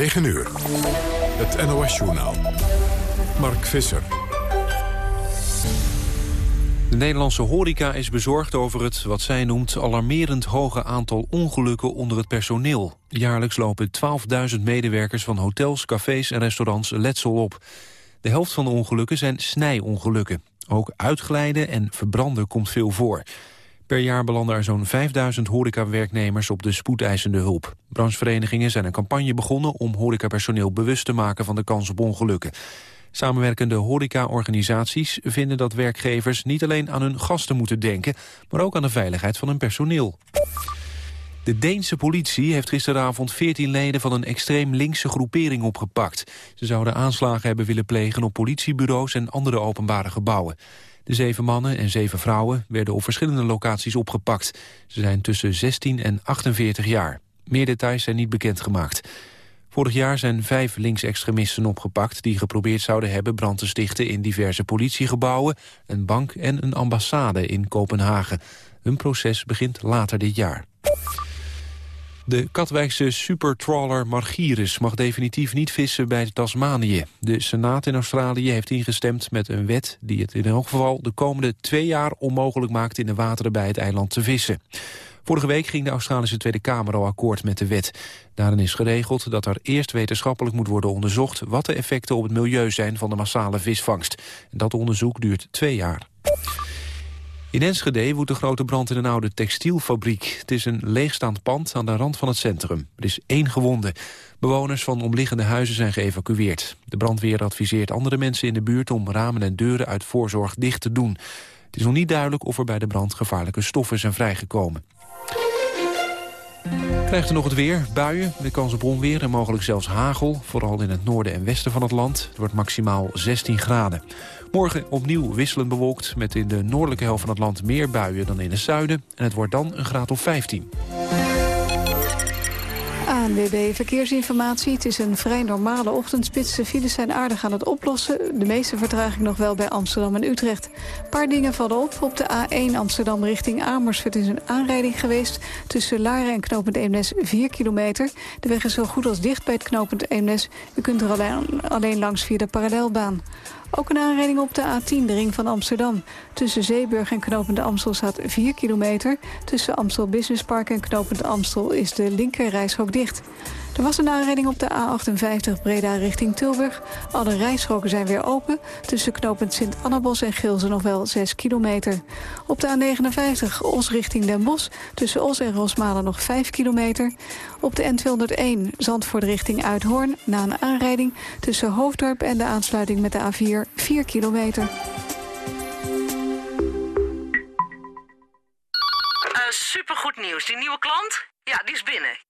9 uur. Het NOS-journaal. Mark Visser. De Nederlandse horeca is bezorgd over het, wat zij noemt... alarmerend hoge aantal ongelukken onder het personeel. Jaarlijks lopen 12.000 medewerkers van hotels, cafés en restaurants letsel op. De helft van de ongelukken zijn snijongelukken. Ook uitglijden en verbranden komt veel voor. Per jaar belanden er zo'n 5000 horecawerknemers op de spoedeisende hulp. Brancheverenigingen zijn een campagne begonnen om horecapersoneel bewust te maken van de kans op ongelukken. Samenwerkende horecaorganisaties vinden dat werkgevers niet alleen aan hun gasten moeten denken, maar ook aan de veiligheid van hun personeel. De Deense politie heeft gisteravond 14 leden van een extreem linkse groepering opgepakt. Ze zouden aanslagen hebben willen plegen op politiebureaus en andere openbare gebouwen. De zeven mannen en zeven vrouwen werden op verschillende locaties opgepakt. Ze zijn tussen 16 en 48 jaar. Meer details zijn niet bekendgemaakt. Vorig jaar zijn vijf linksextremisten opgepakt... die geprobeerd zouden hebben brand te stichten in diverse politiegebouwen... een bank en een ambassade in Kopenhagen. Hun proces begint later dit jaar. De Katwijkse supertrawler Margiris mag definitief niet vissen bij Tasmanië. De Senaat in Australië heeft ingestemd met een wet die het in elk geval de komende twee jaar onmogelijk maakt in de wateren bij het eiland te vissen. Vorige week ging de Australische Tweede Kamer al akkoord met de wet. Daarin is geregeld dat er eerst wetenschappelijk moet worden onderzocht... wat de effecten op het milieu zijn van de massale visvangst. Dat onderzoek duurt twee jaar. In Enschede woedt een grote brand in een oude textielfabriek. Het is een leegstaand pand aan de rand van het centrum. Er is één gewonde. Bewoners van omliggende huizen zijn geëvacueerd. De brandweer adviseert andere mensen in de buurt om ramen en deuren uit voorzorg dicht te doen. Het is nog niet duidelijk of er bij de brand gevaarlijke stoffen zijn vrijgekomen. Krijgt u nog het weer, buien, de kans op onweer en mogelijk zelfs hagel. Vooral in het noorden en westen van het land. Het wordt maximaal 16 graden. Morgen opnieuw wisselend bewolkt met in de noordelijke helft van het land meer buien dan in het zuiden. En het wordt dan een graad of 15. ANWB Verkeersinformatie. Het is een vrij normale ochtendspits. De files zijn aardig aan het oplossen. De meeste vertraging nog wel bij Amsterdam en Utrecht. Een paar dingen vallen op. Op de A1 Amsterdam richting Amersfoort is een aanrijding geweest. Tussen Laren en knooppunt Eemnes 4 kilometer. De weg is zo goed als dicht bij het knooppunt Eemnes. U kunt er alleen, alleen langs via de parallelbaan. Ook een aanrijding op de A10, de ring van Amsterdam. Tussen Zeeburg en Knopend Amstel staat 4 kilometer. Tussen Amstel Business Park en Knopend Amstel is de linkerrijstrook dicht. Er was een aanrijding op de A58 Breda richting Tilburg. Alle rijstroken zijn weer open. Tussen knooppunt Sint-Annabos en Gilzen nog wel 6 kilometer. Op de A59 Os richting Den Bosch. Tussen Os en Rosmalen nog 5 kilometer. Op de N201 Zandvoort richting Uithoorn. Na een aanrijding tussen Hoofddorp en de aansluiting met de A4 4 kilometer. Uh, supergoed nieuws. Die nieuwe klant? Ja, die is binnen.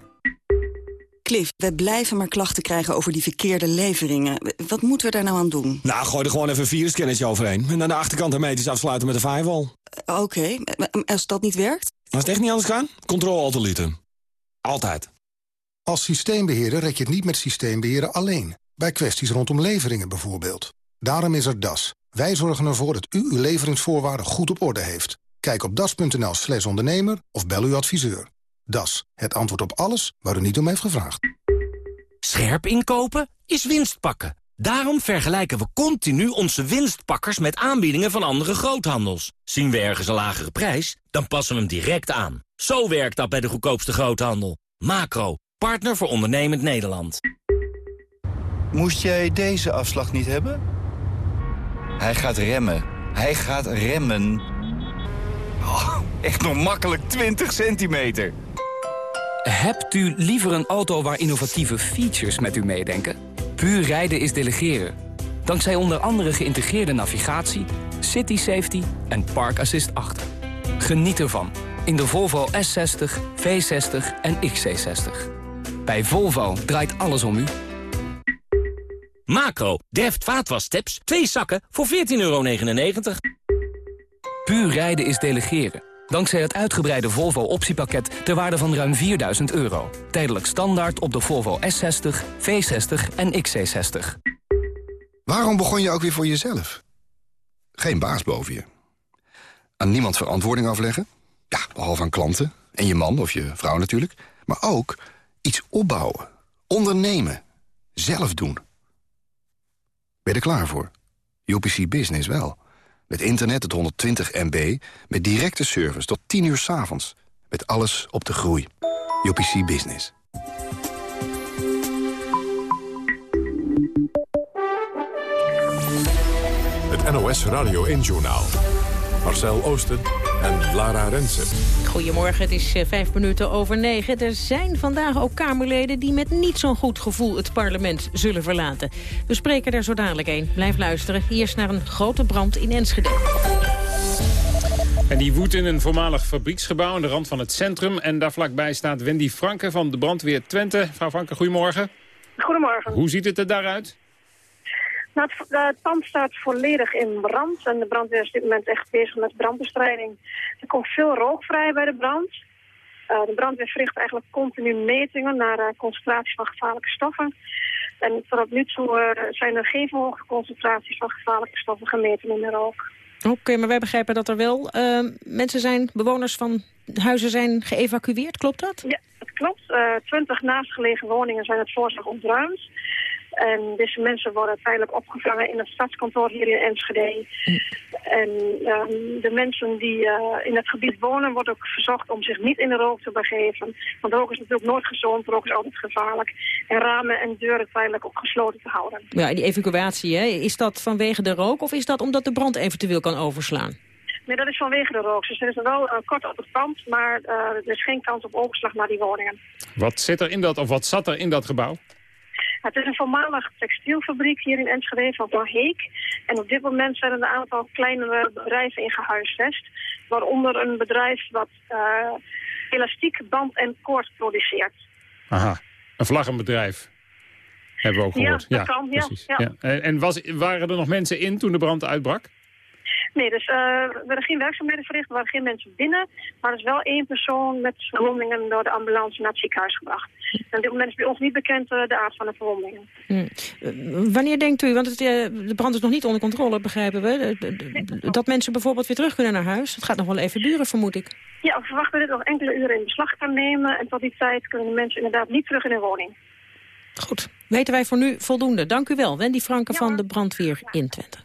Cliff, we blijven maar klachten krijgen over die verkeerde leveringen. Wat moeten we daar nou aan doen? Nou, gooi er gewoon even een virusscannertje overheen. En aan de achterkant hermetisch afsluiten met een firewall. Uh, Oké, okay. als dat niet werkt? Als het echt niet anders kan, controle-alt-delete. Altijd. Als systeembeheerder red je het niet met systeembeheerder alleen. Bij kwesties rondom leveringen bijvoorbeeld. Daarom is er DAS. Wij zorgen ervoor dat u uw leveringsvoorwaarden goed op orde heeft. Kijk op das.nl slash ondernemer of bel uw adviseur. Das, het antwoord op alles waar u niet om heeft gevraagd. Scherp inkopen is winst pakken. Daarom vergelijken we continu onze winstpakkers met aanbiedingen van andere groothandels. Zien we ergens een lagere prijs, dan passen we hem direct aan. Zo werkt dat bij de goedkoopste groothandel. Macro, partner voor ondernemend Nederland. Moest jij deze afslag niet hebben? Hij gaat remmen. Hij gaat remmen. Oh, echt nog makkelijk 20 centimeter. Hebt u liever een auto waar innovatieve features met u meedenken? Puur rijden is delegeren. Dankzij onder andere geïntegreerde navigatie, city safety en park assist 8. Geniet ervan in de Volvo S60, V60 en XC60. Bij Volvo draait alles om u. Macro, Deft vaatwassteps, twee zakken voor 14,99 euro. Puur rijden is delegeren. Dankzij het uitgebreide Volvo optiepakket ter waarde van ruim 4000 euro. Tijdelijk standaard op de Volvo S60, V60 en XC60. Waarom begon je ook weer voor jezelf? Geen baas boven je. Aan niemand verantwoording afleggen? Ja, behalve aan klanten. En je man of je vrouw natuurlijk. Maar ook iets opbouwen. Ondernemen. Zelf doen. Ben je er klaar voor? UPC Business wel. Met internet tot 120 MB. Met directe service tot 10 uur 's avonds. Met alles op de groei. UPC Business. Het NOS Radio 1-journaal. Marcel Oosten en Lara Rensen. Goedemorgen, het is eh, vijf minuten over negen. Er zijn vandaag ook Kamerleden die met niet zo'n goed gevoel het parlement zullen verlaten. We spreken er zo dadelijk een. Blijf luisteren. Eerst naar een grote brand in Enschede. En die woedt in een voormalig fabrieksgebouw aan de rand van het centrum. En daar vlakbij staat Wendy Franke van de brandweer Twente. Mevrouw Franke, goedemorgen. Goedemorgen. Hoe ziet het er daaruit? Nou, het, het pand staat volledig in brand en de brandweer is op dit moment echt bezig met brandbestrijding. Er komt veel rook vrij bij de brand. Uh, de brandweer verricht eigenlijk continu metingen naar uh, concentraties van gevaarlijke stoffen. En tot nu toe uh, zijn er geen verhoogde concentraties van gevaarlijke stoffen gemeten in de rook. Oké, okay, maar wij begrijpen dat er wel mensen zijn, bewoners van huizen zijn geëvacueerd, klopt dat? Ja, dat klopt. Twintig naastgelegen woningen zijn het voorzorg ontruimd. En deze mensen worden uiteindelijk opgevangen in het stadskantoor hier in Enschede. En um, de mensen die uh, in het gebied wonen worden ook verzocht om zich niet in de rook te begeven. Want rook is natuurlijk nooit gezond, rook is altijd gevaarlijk. En ramen en deuren uiteindelijk ook gesloten te houden. Ja, die evacuatie, hè? is dat vanwege de rook of is dat omdat de brand eventueel kan overslaan? Nee, dat is vanwege de rook. Dus er is wel uh, kort op het pand, maar uh, er is geen kans op overslag naar die woningen. Wat zit er in dat, of wat zat er in dat gebouw? Het is een voormalig textielfabriek hier in Enschede van Van Heek. En op dit moment zijn er een aantal kleinere bedrijven in gehuisvest. Waaronder een bedrijf wat uh, elastiek, band en koord produceert. Aha, een vlaggenbedrijf. Hebben we ook gehoord. Ja, dat ja, kan. Ja, precies. Ja. En was, waren er nog mensen in toen de brand uitbrak? Nee, dus er werden geen werkzaamheden verricht, er waren geen mensen binnen. Maar er is wel één persoon met verwondingen door de ambulance naar het ziekenhuis gebracht. En op dit moment is bij ons niet bekend uh, de aard van de verwondingen. Hm. wanneer denkt u, want het, de brand is nog niet onder controle, begrijpen we, dat mensen bijvoorbeeld weer terug kunnen naar huis? Het gaat nog wel even duren, vermoed ik. Ja, we verwachten dit nog enkele uren in beslag kan nemen. En tot die tijd kunnen de mensen inderdaad niet terug in hun woning. Goed, weten wij voor nu voldoende. Dank u wel, Wendy Franke ja, van de brandweer in Twente.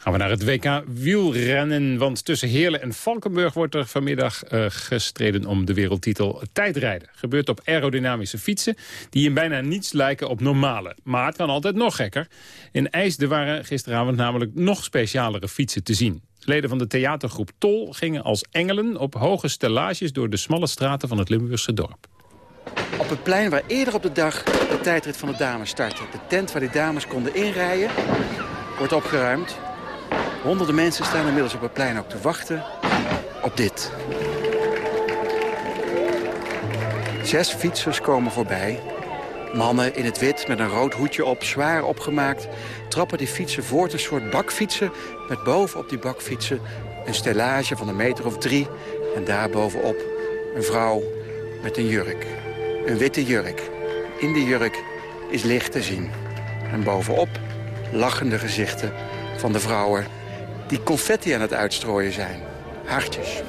Gaan we naar het WK wielrennen, want tussen Heerlen en Valkenburg wordt er vanmiddag uh, gestreden om de wereldtitel tijdrijden. Gebeurt op aerodynamische fietsen die in bijna niets lijken op normale. Maar het kan altijd nog gekker. In IJsden waren gisteravond namelijk nog specialere fietsen te zien. Leden van de theatergroep Tol gingen als engelen op hoge stellages door de smalle straten van het Limburgse dorp. Op het plein waar eerder op de dag de tijdrit van de dames startte. De tent waar die dames konden inrijden wordt opgeruimd. Honderden mensen staan inmiddels op het plein ook te wachten op dit. Zes fietsers komen voorbij. Mannen in het wit met een rood hoedje op, zwaar opgemaakt... trappen die fietsen voort, een soort bakfietsen... met boven op die bakfietsen een stellage van een meter of drie... en daar bovenop een vrouw met een jurk. Een witte jurk. In die jurk is licht te zien. En bovenop lachende gezichten van de vrouwen die confetti aan het uitstrooien zijn. Hartjes.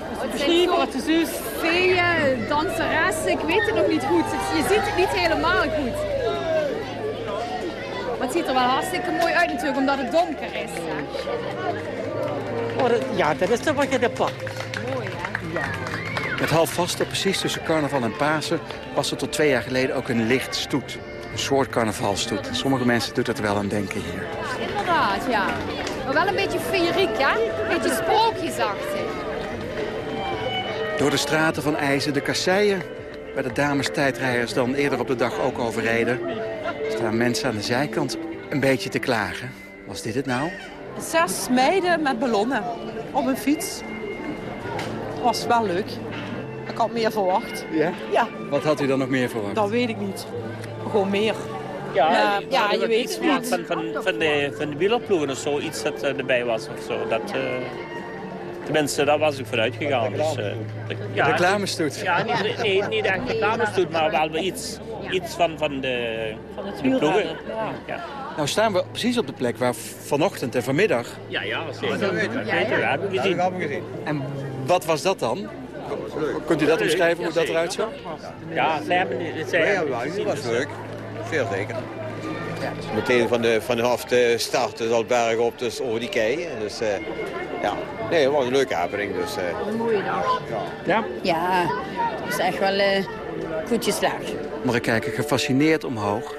Wat is Fee, danseres, ik weet het nog niet goed. Je ziet het niet helemaal goed. Maar het ziet er wel hartstikke mooi uit natuurlijk, omdat het donker is. Oh, ja, dat is toch wat je de pak. Mooi, hè? Ja. Met half vasten, precies tussen carnaval en Pasen... was er tot twee jaar geleden ook een lichtstoet. Een soort carnavalstoet. Sommige mensen doen dat wel aan denken hier. Inderdaad, ja. Maar wel een beetje feeriek, ja? Een beetje sprookjesachtig. Door de straten van IJzer, de kasseien... waar de dames tijdrijders dan eerder op de dag ook overreden... staan mensen aan de zijkant een beetje te klagen. Was dit het nou? Zes meiden met ballonnen op een fiets. Was wel leuk. Ik had meer verwacht. Ja? Ja. Wat had u dan nog meer verwacht? Dat weet ik niet. Gewoon meer. Ja, ja, ja je weet het niet. Van, van, van, de, van de wielerploegen of zo, iets dat uh, erbij was of zo. Dat, uh, Tenminste, daar was ik vooruit gegaan. Dus, uh, ja, reclamestoet? Ja, niet, nee, niet echt reclamestoet, maar wel iets, iets van, van de, van de ploegen. Ja. Nou staan we precies op de plek waar vanochtend en vanmiddag... Ja, ja, zeker. Dat weten we. Dat hebben we gezien. En wat was dat dan? Kunt u dat omschrijven, hoe dat eruit zag? Ja, ze hebben het dat was leuk. Veel zeker. Ja. Dus meteen van de, vanaf de start, dus al berg op, dus over die kei. Dus uh, ja, nee, het was een leuke happening. Dus, uh, een mooie dag. Ja? Ja, het is echt wel uh, goed geslaagd. Maar ik kijk gefascineerd omhoog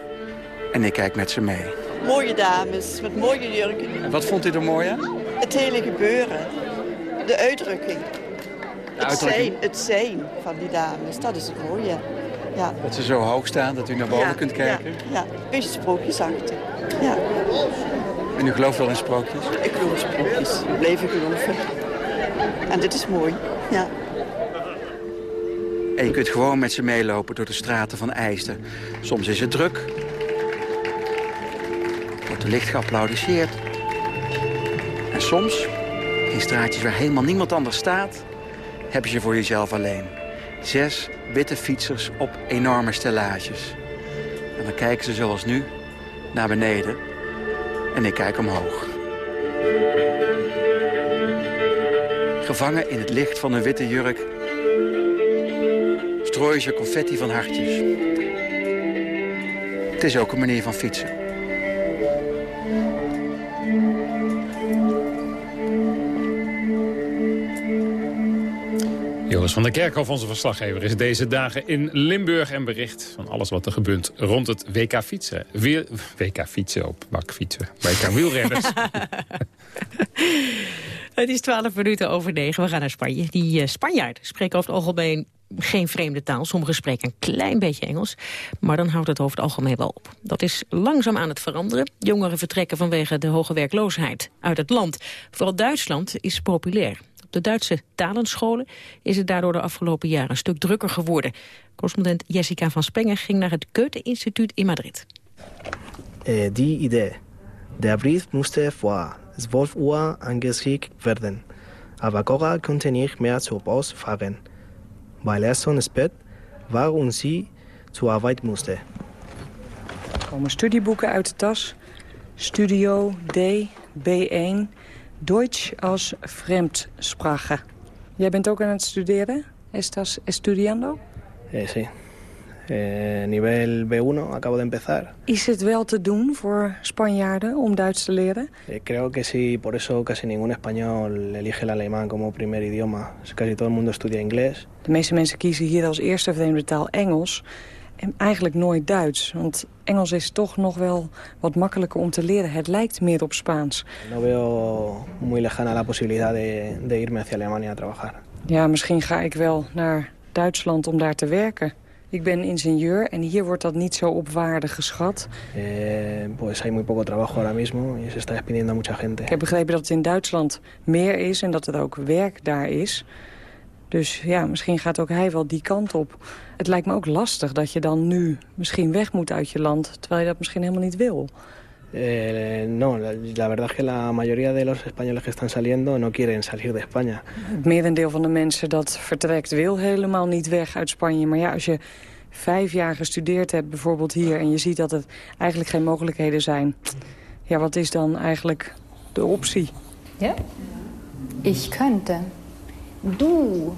en ik kijk met ze mee. Mooie dames, met mooie jurken. En wat vond u er mooi aan? Het hele gebeuren, de uitdrukking. De het, zijn, het zijn van die dames, dat is het mooie. Ja. Dat ze zo hoog staan dat u naar boven kunt kijken? Ja, ja. een beetje sprookjesachtig. Ja. En u gelooft wel in sprookjes? Ik geloof in sprookjes. Ik blijf geloven. En dit is mooi, ja. En je kunt gewoon met ze meelopen door de straten van IJster. Soms is het druk. Wordt er licht geapplaudisseerd. En soms, in straatjes waar helemaal niemand anders staat... heb je ze voor jezelf alleen. Zes witte fietsers op enorme stellages. En dan kijken ze zoals nu naar beneden. En ik kijk omhoog. Gevangen in het licht van een witte jurk... strooien ze confetti van hartjes. Het is ook een manier van fietsen. Joris van der Kerkhof, onze verslaggever, is deze dagen in Limburg en bericht van alles wat er gebeurt rond het WK fietsen. WK fietsen op bakfietsen, WK wielrenners. het is twaalf minuten over negen. We gaan naar Spanje. Die uh, Spanjaarden spreken over het algemeen geen vreemde taal. Sommigen spreken een klein beetje Engels. Maar dan houdt het over het algemeen wel op. Dat is langzaam aan het veranderen. Jongeren vertrekken vanwege de hoge werkloosheid uit het land. Vooral Duitsland is populair de Duitse talenscholen is het daardoor de afgelopen jaren een stuk drukker geworden. Correspondent Jessica van Spengen ging naar het Goethe-instituut in Madrid. Uh, die idee. Der Brief musste voor 12 uur angeschickt werden. Aber Cora konnte nicht mehr zur Post fahren, weil er so spät war und sie zur Arbeit musste. Er komen studieboeken uit de tas. Studio D, B1, Deutsch als Fremdsprache. Jij bent ook aan het studeren? Estás estudiando? Eh, sí. Eh, nivel B1, acabo de empezar. Is het wel te doen voor Spanjaarden om Duits te leren? Eh, creo que sí, por eso casi ningún español elige el alemán como primer idioma. Casi todo el mundo estudia inglés. De meeste mensen kiezen hier als eerste vreemde taal Engels. En eigenlijk nooit Duits, want Engels is toch nog wel wat makkelijker om te leren. Het lijkt meer op Spaans. No veo muy lejana la posibilidad de, de irme hacia Alemania a trabajar. Ja, misschien ga ik wel naar Duitsland om daar te werken. Ik ben ingenieur en hier wordt dat niet zo op waarde geschat. Eh, pues hay muy poco trabajo ahora mismo y se está despidiendo mucha gente. Ik heb begrepen dat het in Duitsland meer is en dat er ook werk daar is. Dus ja, misschien gaat ook hij wel die kant op. Het lijkt me ook lastig dat je dan nu misschien weg moet uit je land... terwijl je dat misschien helemaal niet wil. Eh, no, la, la, verdad es que la mayoría de los españoles que están saliendo no quieren salir de España. Het merendeel van de mensen dat vertrekt wil helemaal niet weg uit Spanje. Maar ja, als je vijf jaar gestudeerd hebt bijvoorbeeld hier... en je ziet dat het eigenlijk geen mogelijkheden zijn... ja, wat is dan eigenlijk de optie? Ja, ik könnte. Du.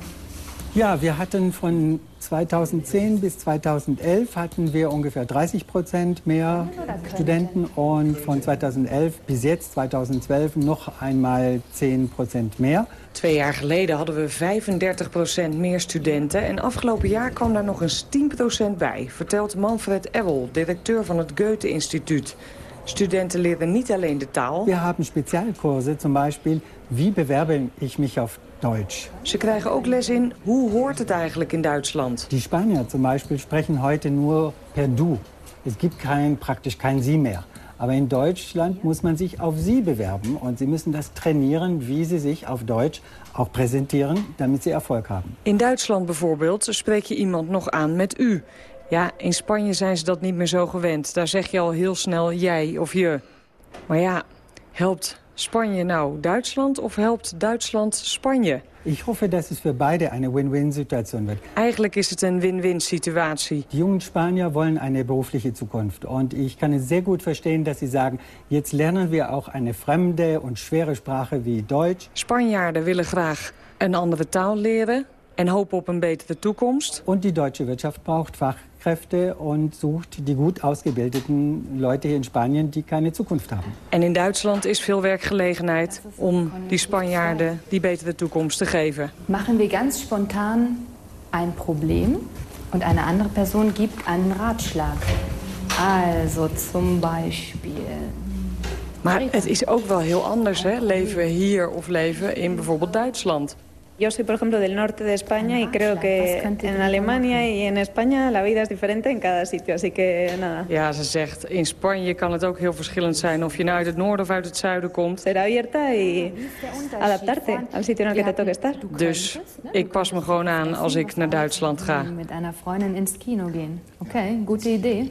Ja, wir hatten von 2010 bis 2011 hatten wir ungefähr 30 Prozent mehr Studenten und von 2011 bis jetzt 2012 noch einmal 10 Prozent mehr. Twee jaar geleden hadden we 35 procent meer studenten en afgelopen jaar kwam daar nog eens 10 procent bij, vertelt Manfred Ewel, directeur van het Goethe-instituut. Studenten leren niet alleen de taal. We hebben Spezialkurse, zum Beispiel, wie bewerbe ich mich auf Deutsch. Ze krijgen ook les in hoe hoort het eigenlijk in Duitsland. Die Spanier zum Beispiel sprechen heute nur per du. Es gibt kein, praktisch kein Sie mehr. Aber in Deutschland muss man sich auf Sie bewerben und Sie müssen das trainieren, wie Sie sich auf Deutsch auch präsentieren, damit Sie Erfolg haben. In Duitsland bijvoorbeeld spreek je iemand nog aan met u. Ja, in Spanje zijn ze dat niet meer zo gewend. Daar zeg je al heel snel jij of je. Maar ja, helpt Spanje nou Duitsland of helpt Duitsland Spanje? Ich hoffe, dass es für beide eine Win-Win-Situation wird. Eigenlijk is het een win-win situatie. Die jungen Spanier wollen eine berufliche Zukunft. Und ich kann es sehr gut verstehen, dass sie sagen, jetzt lernen wir auch eine fremde und schwere Sprache wie Deutsch. Spanjaarden willen graag een andere taal leren en hopen op een betere toekomst. Und die deutsche Wirtschaft braucht Fachkräfte und sucht die gut ausgebildeten Leute hier in Spanien, die keine Zukunft haben. En in Duitsland is veel werkgelegenheid om die Spanjaarden die betere toekomst te geven. Machen wir ganz spontan ein Problem und eine andere Person gibt einen Ratschlag. Also zum Beispiel. Maar het is ook wel heel anders, hè? Leven hier of leven in bijvoorbeeld Duitsland. Yo soy, por ejemplo, del norte de España y creo que en Alemania y en España la vida es diferente en cada sitio, así que nada. Ja, ze zegt, in Spanje kan het ook heel verschillend zijn of je nou uit het noorden of uit het zuiden komt. Ser abierta y adaptarte al sitio en el que te toque estar. Dus ik pas me gewoon aan als ik naar Duitsland ga. Mit einer Freundin ins Kino gehen. Okay, gute Idee.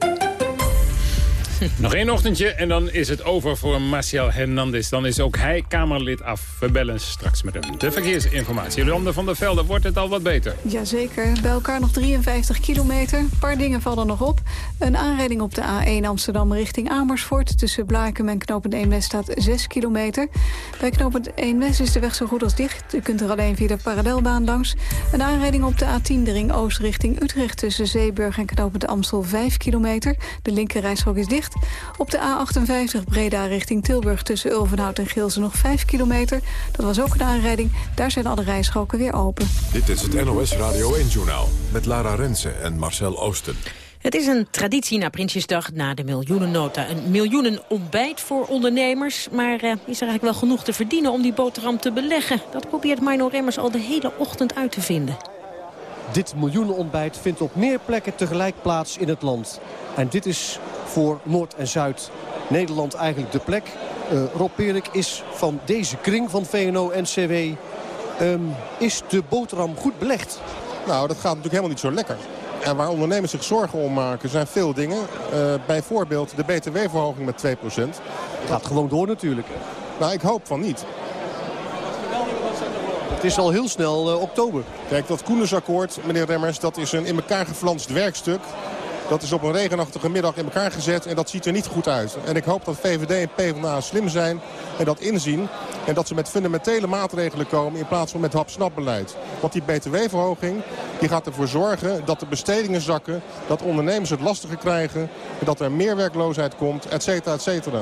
Nog één ochtendje en dan is het over voor Marcial Hernandez. Dan is ook hij Kamerlid af. We bellen straks met hem. De verkeersinformatie. Jolande van der Velde, wordt het al wat beter? Jazeker. Bij elkaar nog 53 kilometer. Een paar dingen vallen nog op. Een aanrijding op de A1 Amsterdam richting Amersfoort. Tussen Blaakem en knooppunt Eemnes staat 6 kilometer. Bij knooppunt Eemnes is de weg zo goed als dicht. U kunt er alleen via de parallelbaan langs. Een aanrijding op de A10 de ring Oost richting Utrecht... tussen Zeeburg en knooppunt Amstel 5 kilometer. De linkerrijstrook is dicht. Op de A58 Breda richting Tilburg tussen Ulvenhout en Geelze nog 5 kilometer. Dat was ook een aanrijding. Daar zijn alle rijstroken weer open. Dit is het NOS Radio 1-journaal met Lara Rensen en Marcel Oosten. Het is een traditie na Prinsjesdag, na de miljoenennota. Een miljoenenontbijt voor ondernemers. Maar eh, is er eigenlijk wel genoeg te verdienen om die boterham te beleggen? Dat probeert Mino Remmers al de hele ochtend uit te vinden. Dit miljoenenontbijt vindt op meer plekken tegelijk plaats in het land. En dit is voor Noord en Zuid Nederland eigenlijk de plek. Uh, Rob Perik is van deze kring van VNO-NCW. Um, is de boterham goed belegd? Nou, dat gaat natuurlijk helemaal niet zo lekker. En waar ondernemers zich zorgen om maken zijn veel dingen. Uh, bijvoorbeeld de btw-verhoging met 2%. Het gaat gewoon door natuurlijk. Nou, ik hoop van niet. Het is al heel snel uh, oktober. Kijk, dat Koenensakkoord, meneer Remmers, dat is een in elkaar geflanst werkstuk. Dat is op een regenachtige middag in elkaar gezet en dat ziet er niet goed uit. En ik hoop dat VVD en PvdA slim zijn en dat inzien. En dat ze met fundamentele maatregelen komen in plaats van met hap-snap-beleid. Want die btw-verhoging die gaat ervoor zorgen dat de bestedingen zakken. Dat ondernemers het lastiger krijgen. En dat er meer werkloosheid komt, et cetera, et cetera.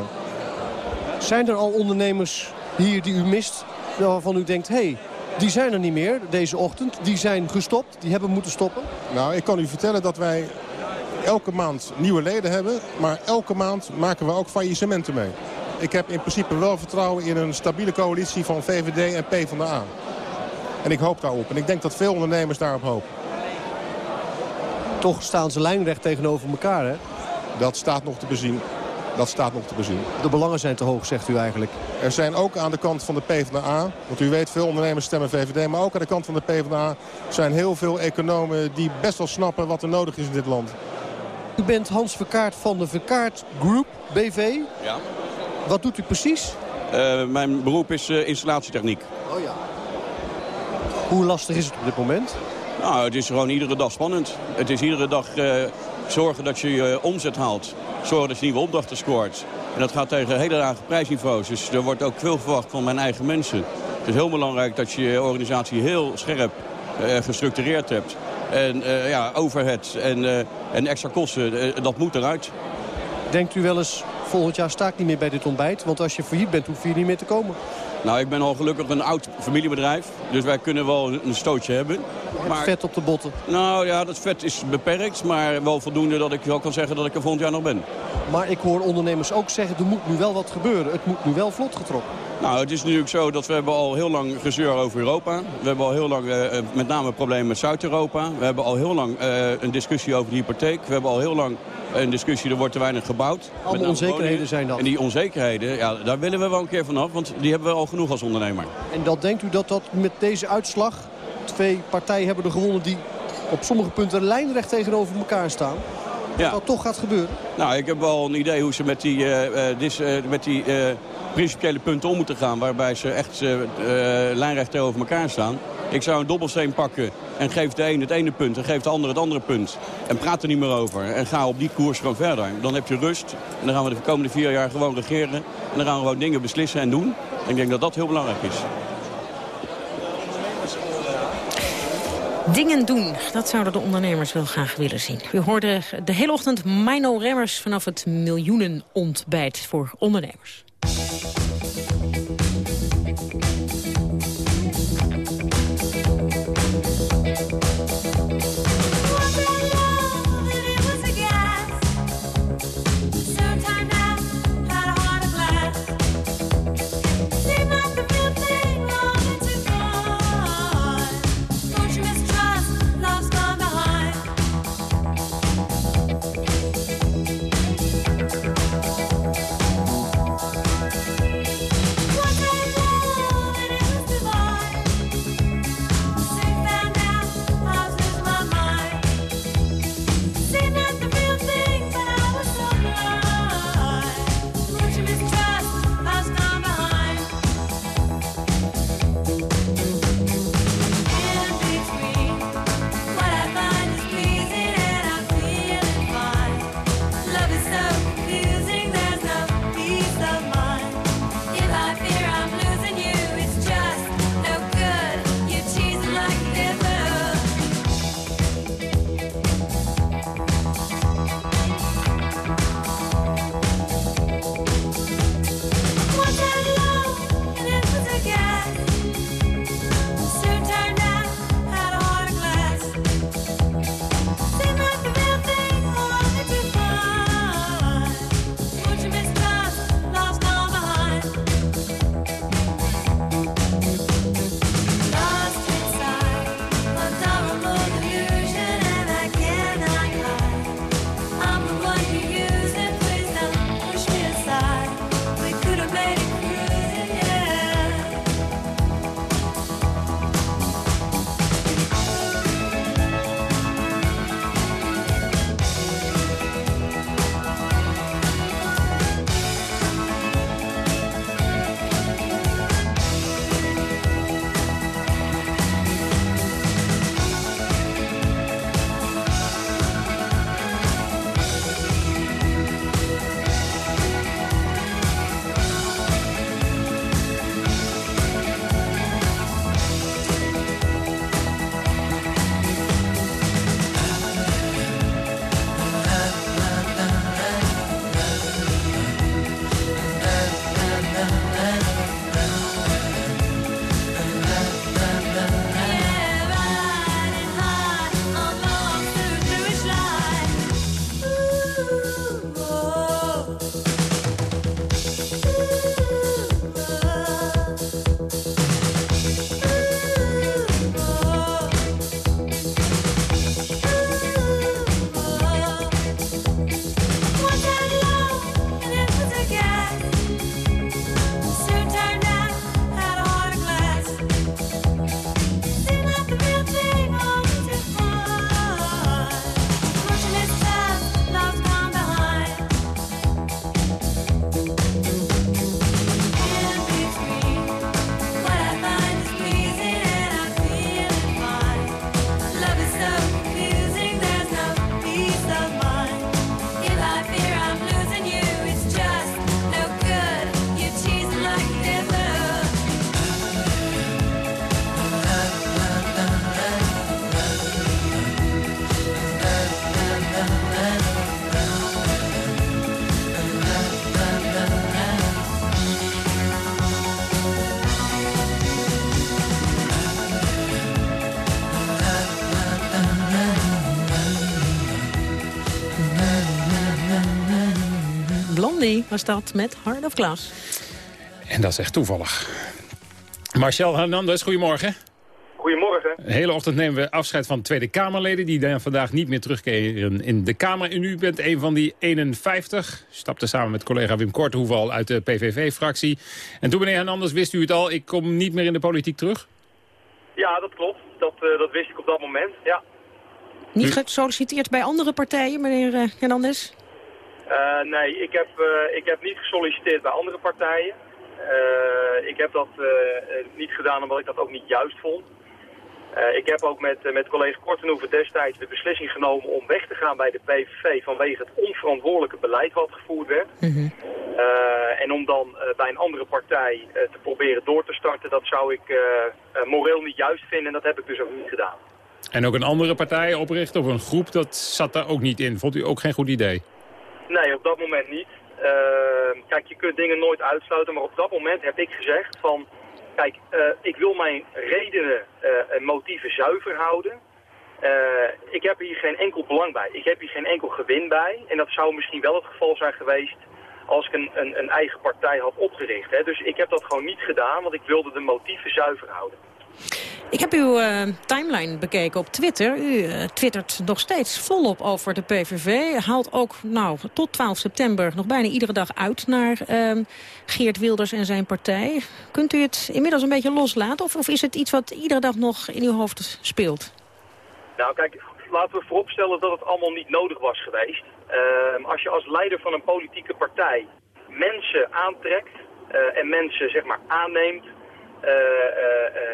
Zijn er al ondernemers hier die u mist waarvan u denkt... hé, hey, die zijn er niet meer deze ochtend. Die zijn gestopt, die hebben moeten stoppen. Nou, ik kan u vertellen dat wij elke maand nieuwe leden hebben. Maar elke maand maken we ook faillissementen mee. Ik heb in principe wel vertrouwen in een stabiele coalitie van VVD en PvdA. En ik hoop daarop. En ik denk dat veel ondernemers daarop hopen. Toch staan ze lijnrecht tegenover elkaar, hè? Dat staat nog te bezien. Dat staat nog te bezien. De belangen zijn te hoog, zegt u eigenlijk. Er zijn ook aan de kant van de PvdA, want u weet veel ondernemers stemmen VVD... maar ook aan de kant van de PvdA zijn heel veel economen die best wel snappen wat er nodig is in dit land. U bent Hans Verkaart van de Verkaart Group, BV. Ja. Wat doet u precies? Uh, mijn beroep is uh, installatietechniek. Oh ja. Hoe lastig is het op dit moment? Nou, het is gewoon iedere dag spannend. Het is iedere dag uh, zorgen dat je je omzet haalt. Zorgen dat je nieuwe opdrachten scoort. En dat gaat tegen hele lage prijsniveaus. Dus er wordt ook veel verwacht van mijn eigen mensen. Het is heel belangrijk dat je je organisatie heel scherp gestructureerd hebt. En uh, ja, overhead en, en extra kosten, dat moet eruit. Denkt u wel eens, volgend jaar sta ik niet meer bij dit ontbijt? Want als je failliet bent, hoef je niet meer te komen. Nou, ik ben al gelukkig een oud familiebedrijf. Dus wij kunnen wel een stootje hebben. Maar vet op de botten? Nou ja, dat vet is beperkt. Maar wel voldoende dat ik wel kan zeggen dat ik er volgend jaar nog ben. Maar ik hoor ondernemers ook zeggen, er moet nu wel wat gebeuren. Het moet nu wel vlot getrokken. Nou, het is natuurlijk zo dat we hebben al heel lang gezeur over Europa. We hebben al heel lang uh, met name problemen met Zuid-Europa. We hebben al heel lang uh, een discussie over de hypotheek. We hebben al heel lang een discussie, er wordt te weinig gebouwd. Allemaal onzekerheden zijn dat. En die onzekerheden, ja, daar willen we wel een keer vanaf. Want die hebben we al genoeg als ondernemer. En dat denkt u dat dat met deze uitslag... twee partijen hebben er gewonnen die op sommige punten lijnrecht tegenover elkaar staan... dat dat toch gaat gebeuren? Nou, ik heb wel een idee hoe ze met die, uh, met die principiële punten om moeten gaan. Waarbij ze echt lijnrecht tegenover elkaar staan. Ik zou een dobbelsteen pakken en geef de een het ene punt en geef de ander het andere punt. En praat er niet meer over. En ga op die koers gewoon verder. Dan heb je rust. En dan gaan we de komende vier jaar gewoon regeren. En dan gaan we gewoon dingen beslissen en doen. En ik denk dat dat heel belangrijk is. Dingen doen, dat zouden de ondernemers wel graag willen zien. U hoorde de hele ochtend Mino Remmers vanaf het miljoenenontbijt voor ondernemers. Was dat met Hard of Glass. En dat is echt toevallig. Marcel Hernandez, goedemorgen. Goedemorgen. De hele ochtend nemen we afscheid van Tweede Kamerleden... die dan vandaag niet meer terugkeren in de Kamer. En u bent een van die 51. Stapte samen met collega Wim Kortehoeval uit de PVV-fractie. En toen, meneer Hernandez, wist u het al... ik kom niet meer in de politiek terug? Ja, dat klopt. Dat, uh, dat wist ik op dat moment, ja. Niet gesolliciteerd bij andere partijen, meneer uh, Hernandez? nee, ik heb, ik heb niet gesolliciteerd bij andere partijen. ik heb dat niet gedaan omdat ik dat ook niet juist vond. Uh, ik heb ook met, uh, met collega Kortenhoeven destijds de beslissing genomen om weg te gaan bij de PVV vanwege het onverantwoordelijke beleid wat gevoerd werd. Mm -hmm. uh, en om dan bij een andere partij te proberen door te starten, dat zou ik moreel niet juist vinden en dat heb ik dus ook niet gedaan. En ook een andere partij oprichten of een groep, dat zat daar ook niet in. Vond u ook geen goed idee? Nee, op dat moment niet. kijk, je kunt dingen nooit uitsluiten, maar op dat moment heb ik gezegd van Kijk, uh, ik wil mijn redenen uh, en motieven zuiver houden. Uh, ik heb hier geen enkel belang bij. Ik heb hier geen enkel gewin bij. En dat zou misschien wel het geval zijn geweest als ik een, een, een eigen partij had opgericht. Hè. Dus ik heb dat gewoon niet gedaan, want ik wilde de motieven zuiver houden. Ik heb uw uh, timeline bekeken op Twitter. U uh, twittert nog steeds volop over de PVV. Haalt ook nou, tot 12 september nog bijna iedere dag uit naar uh, Geert Wilders en zijn partij. Kunt u het inmiddels een beetje loslaten? Of, of is het iets wat iedere dag nog in uw hoofd speelt? Nou kijk, laten we vooropstellen dat het allemaal niet nodig was geweest. Ehm, als je als leider van een politieke partij mensen aantrekt eh, en mensen zeg maar aanneemt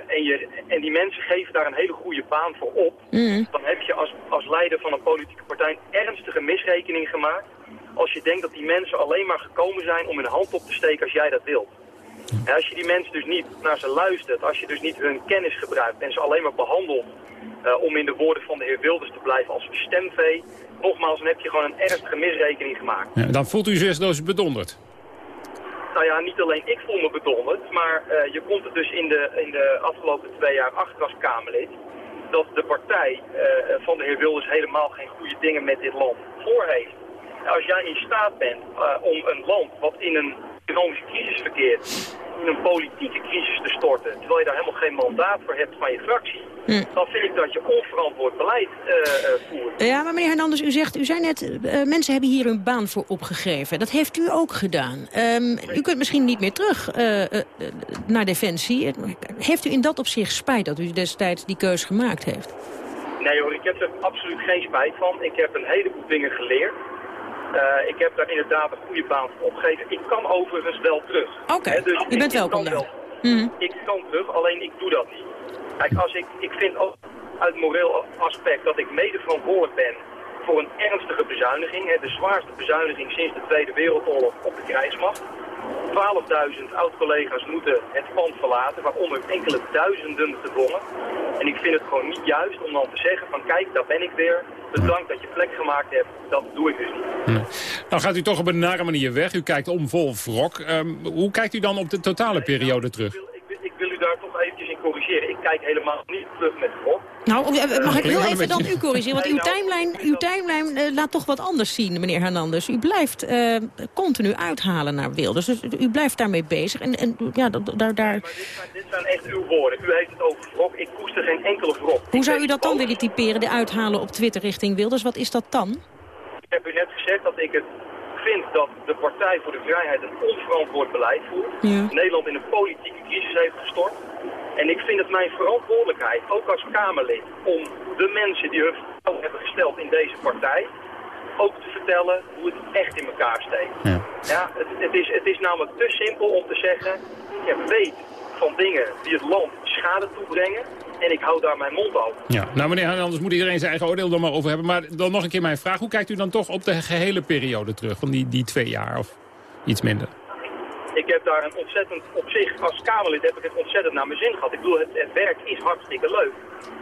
en, je, en die mensen geven daar een hele goede baan voor op. Mm. Dan heb je als, als leider van een politieke partij een ernstige misrekening gemaakt. Als je denkt dat die mensen alleen maar gekomen zijn om hun hand op te steken als jij dat wilt. En als je die mensen dus niet naar ze luistert, als je dus niet hun kennis gebruikt en ze alleen maar behandelt uh, om in de woorden van de heer Wilders te blijven als stemvee, nogmaals, dan heb je gewoon een ernstige misrekening gemaakt. Ja, dan voelt u zich dus bedonderd nou ja, niet alleen ik voel me bedonderd, maar uh, je komt er dus in de, in de afgelopen twee jaar achter als Kamerlid dat de partij uh, van de heer Wilders helemaal geen goede dingen met dit land voor heeft. Als jij in staat bent uh, om een land wat in een economische crisis verkeert, in een politieke crisis te storten, terwijl je daar helemaal geen mandaat voor hebt van je fractie, hm. dan vind ik dat je onverantwoord beleid uh, voert. Ja, maar meneer Hernandez, u zegt, u zei net, uh, mensen hebben hier hun baan voor opgegeven. Dat heeft u ook gedaan. Um, u kunt misschien niet meer terug uh, naar Defensie. Heeft u in dat opzicht spijt dat u destijds die keus gemaakt heeft? Nee hoor, ik heb er absoluut geen spijt van. Ik heb een heleboel dingen geleerd. Uh, ik heb daar inderdaad een goede baan voor opgegeven. Ik kan overigens wel terug. Oké, okay. dus u bent welkom. Wel, mm. Ik kan terug, alleen ik doe dat niet. Kijk, als ik, ik vind ook uit moreel aspect dat ik mede verantwoordelijk ben voor een ernstige bezuiniging. Hè, de zwaarste bezuiniging sinds de Tweede Wereldoorlog op de krijgsmacht. 12.000 oud-collega's moeten het pand verlaten, waaronder enkele duizenden gedwongen. En ik vind het gewoon niet juist om dan te zeggen van kijk, daar ben ik weer. Bedankt dat je plek gemaakt hebt. Dat doe ik dus niet. Nou gaat u toch op een nare manier weg. U kijkt om vol wrok. Um, hoe kijkt u dan op de totale periode terug? wil u daar toch eventjes in corrigeren. Ik kijk helemaal niet terug met God. Nou, mag ik heel even dan u corrigeren? Want uw timeline, uw timeline uh, laat toch wat anders zien, meneer Hernandez. U blijft uh, continu uithalen naar Wilders. Dus u blijft daarmee bezig. En, en ja, daar... daar... Dit, zijn, dit zijn echt uw woorden. U heeft het over wrok. Ik koester geen enkele wrok. Hoe zou u dat dan willen typeren, de uithalen op Twitter richting Wilders? Wat is dat dan? Ik heb u net gezegd dat ik het vind dat de Partij voor de Vrijheid een onverantwoord beleid voert. Ja. Nederland in een politieke crisis heeft gestort. En ik vind het mijn verantwoordelijkheid, ook als Kamerlid, om de mensen die hun vertrouwen hebben gesteld in deze partij, ook te vertellen hoe het echt in elkaar steekt. Ja. ja het, het, is, het is namelijk te simpel om te zeggen, je weet van dingen die het land schade toebrengen. En ik hou daar mijn mond over. Ja, nou meneer anders moet iedereen zijn eigen oordeel er maar over hebben. Maar dan nog een keer mijn vraag. Hoe kijkt u dan toch op de gehele periode terug? Van die, die twee jaar of iets minder? Ik heb daar een ontzettend, op zich als Kamerlid heb ik het ontzettend naar mijn zin gehad. Ik bedoel, het, het werk is hartstikke leuk.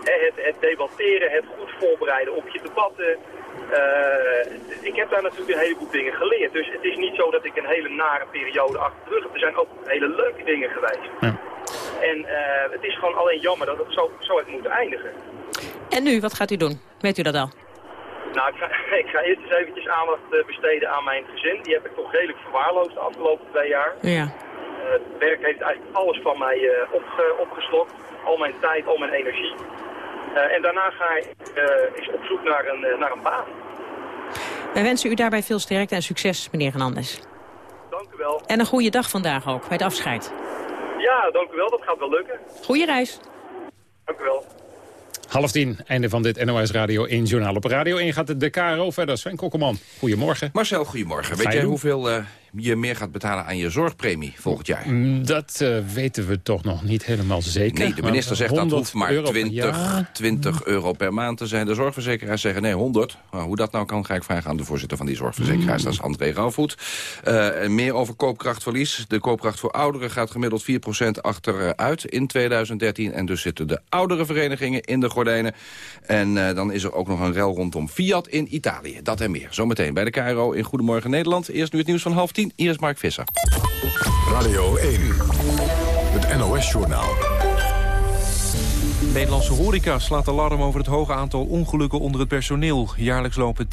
Het, het, debatteren, het goed voorbereiden op je debatten. Uh, ik heb daar natuurlijk een heleboel dingen geleerd. Dus het is niet zo dat ik een hele nare periode achter de rug heb. Er zijn ook hele leuke dingen geweest. Ja. En uh, het is gewoon alleen jammer dat het zo, zo heeft moeten eindigen. En nu, wat gaat u doen? Weet u dat al? Nou, ik ga, ik ga eerst eens eventjes aandacht eh, besteden aan mijn gezin. Die heb ik toch redelijk verwaarloosd de afgelopen twee jaar. Ja. Uh, het werk heeft eigenlijk alles van mij uh, opge opgeslokt. Al mijn tijd, al mijn energie. en daarna ga ik eens op zoek naar een, naar een baan. Wij wensen u daarbij veel sterkte en succes, meneer Hernandez. Dank u wel. En een goede dag vandaag ook, bij het afscheid. Ja, dank u wel. Dat gaat wel lukken. Goeie reis. Dank u wel. Half tien, einde van dit NOS Radio 1 journaal. Op Radio 1 gaat de KRO verder. Sven Kokkelman, goedemorgen. Marcel, goedemorgen. Weet jij hoeveel uh, je meer gaat betalen aan je zorgpremie volgend jaar? Mm, dat uh, weten we toch nog niet helemaal zeker. Nee, de minister zegt dat hoeft maar 20, 20 euro per maand te zijn. De zorgverzekeraars zeggen nee, 100. Nou, hoe dat nou kan, ga ik vragen aan de voorzitter van die zorgverzekeraars. Dat is André Rauwvoet. Uh, meer over koopkrachtverlies. De koopkracht voor ouderen gaat gemiddeld 4% achteruit in 2013. En dus zitten de oudere verenigingen in de gordijnen. En uh, dan is er ook nog een rel rondom Fiat in Italië. Dat en meer. Zometeen bij de KRO in Goedemorgen Nederland. Eerst nu het nieuws van half tien. Hier is Mark Visser. Radio 1. Het NOS-journaal. Nederlandse horeca slaat alarm over het hoge aantal ongelukken onder het personeel. Jaarlijks lopen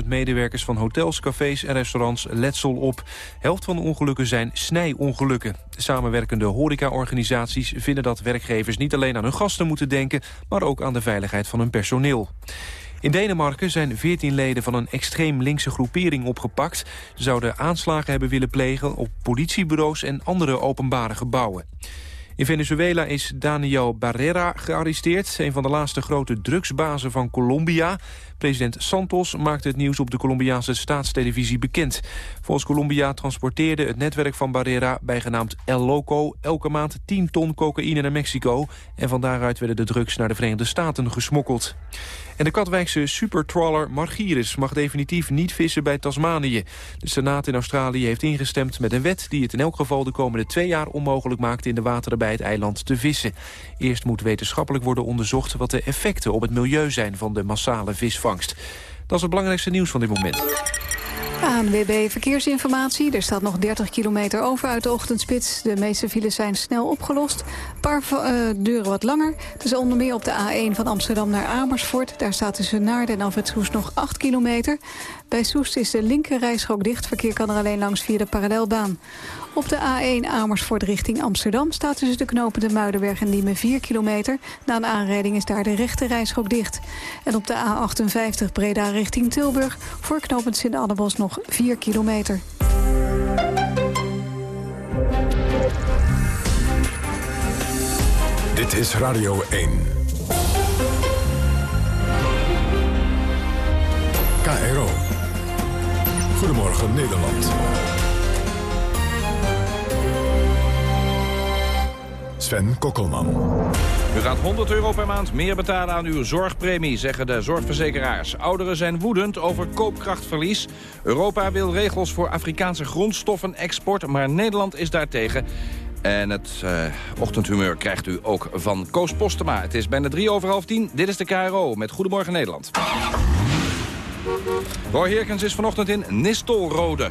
12.000 medewerkers van hotels, cafés en restaurants letsel op. Helft van de ongelukken zijn snijongelukken. De samenwerkende horecaorganisaties vinden dat werkgevers niet alleen aan hun gasten moeten denken... maar ook aan de veiligheid van hun personeel. In Denemarken zijn 14 leden van een extreem linkse groepering opgepakt. Ze zouden aanslagen hebben willen plegen op politiebureaus en andere openbare gebouwen. In Venezuela is Daniel Barrera gearresteerd... een van de laatste grote drugsbazen van Colombia. President Santos maakte het nieuws op de Colombiaanse staatstelevisie bekend. Volgens Colombia transporteerde het netwerk van Barrera... bijgenaamd El Loco elke maand 10 ton cocaïne naar Mexico... en van daaruit werden de drugs naar de Verenigde Staten gesmokkeld. En de Katwijkse supertrawler Margiris mag definitief niet vissen bij Tasmanië. De Senaat in Australië heeft ingestemd met een wet... die het in elk geval de komende twee jaar onmogelijk maakt... in de wateren bij het eiland te vissen. Eerst moet wetenschappelijk worden onderzocht... wat de effecten op het milieu zijn van de massale Dat is het belangrijkste nieuws van dit moment. ANWB Verkeersinformatie. Er staat nog 30 kilometer over uit de ochtendspits. De meeste files zijn snel opgelost. Een paar uh, deuren wat langer. Het is onder meer op de A1 van Amsterdam naar Amersfoort. Daar staat tussen Naarden en Alfred nog 8 kilometer. Bij Soest is de linkerrijstrook dicht. Verkeer kan er alleen langs via de parallelbaan. Op de A1 Amersfoort richting Amsterdam staat tussen de knopen de Muidenberg en Diemen 4 kilometer. Na een aanrijding is daar de rechte dicht. En op de A58 Breda richting Tilburg voor knopend Sint-Annebos nog 4 kilometer. Dit is Radio 1. KRO. Goedemorgen Nederland. Sven Kokkelman. U gaat 100 euro per maand meer betalen aan uw zorgpremie, zeggen de zorgverzekeraars. Ouderen zijn woedend over koopkrachtverlies. Europa wil regels voor Afrikaanse grondstoffen-export, maar Nederland is daartegen. En het uh, ochtendhumeur krijgt u ook van Koos Postema. Het is bijna drie over half tien. Dit is de KRO met Goedemorgen Nederland. Roy Heerkens is vanochtend in Nistelrode.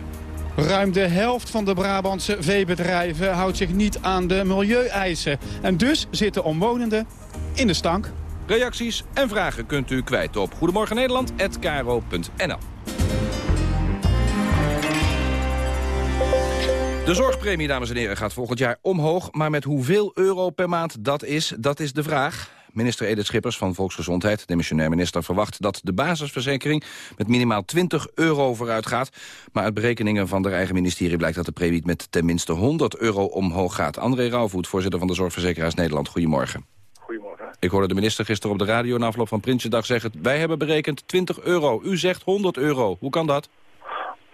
Ruim de helft van de Brabantse veebedrijven houdt zich niet aan de milieueisen. En dus zitten omwonenden in de stank. Reacties en vragen kunt u kwijt op Goedemorgen Nederland@kro.nl. De zorgpremie, dames en heren, gaat volgend jaar omhoog. Maar met hoeveel euro per maand dat is, dat is de vraag. Minister Edith Schippers van Volksgezondheid, demissionair minister, verwacht dat de basisverzekering met minimaal 20 euro vooruit gaat. Maar uit berekeningen van de eigen ministerie blijkt dat de premie met tenminste 100 euro omhoog gaat. André Rauwvoet, voorzitter van de Zorgverzekeraars Nederland, goedemorgen. Goedemorgen. Ik hoorde de minister gisteren op de radio na afloop van Prinsjesdag zeggen... wij hebben berekend 20 euro. U zegt 100 euro. Hoe kan dat?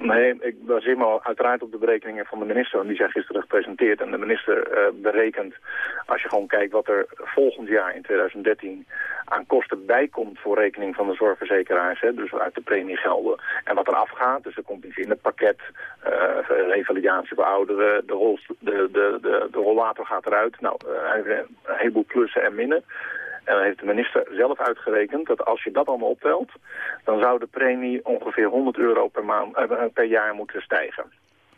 Nee, ik baseer me uiteraard op de berekeningen van de minister. En die zijn gisteren gepresenteerd. En de minister uh, berekent, als je gewoon kijkt wat er volgend jaar in 2013 aan kosten bijkomt voor rekening van de zorgverzekeraars. Hè, dus uit de premiegelden. En wat er afgaat, dus er komt iets in het pakket. Uh, revalidatie voor ouderen, de, rol, de, de, de rollator gaat eruit. Nou, uh, een heleboel plussen en minnen. En dan heeft de minister zelf uitgerekend dat als je dat allemaal optelt... dan zou de premie ongeveer 100 euro per, maand, uh, per jaar moeten stijgen.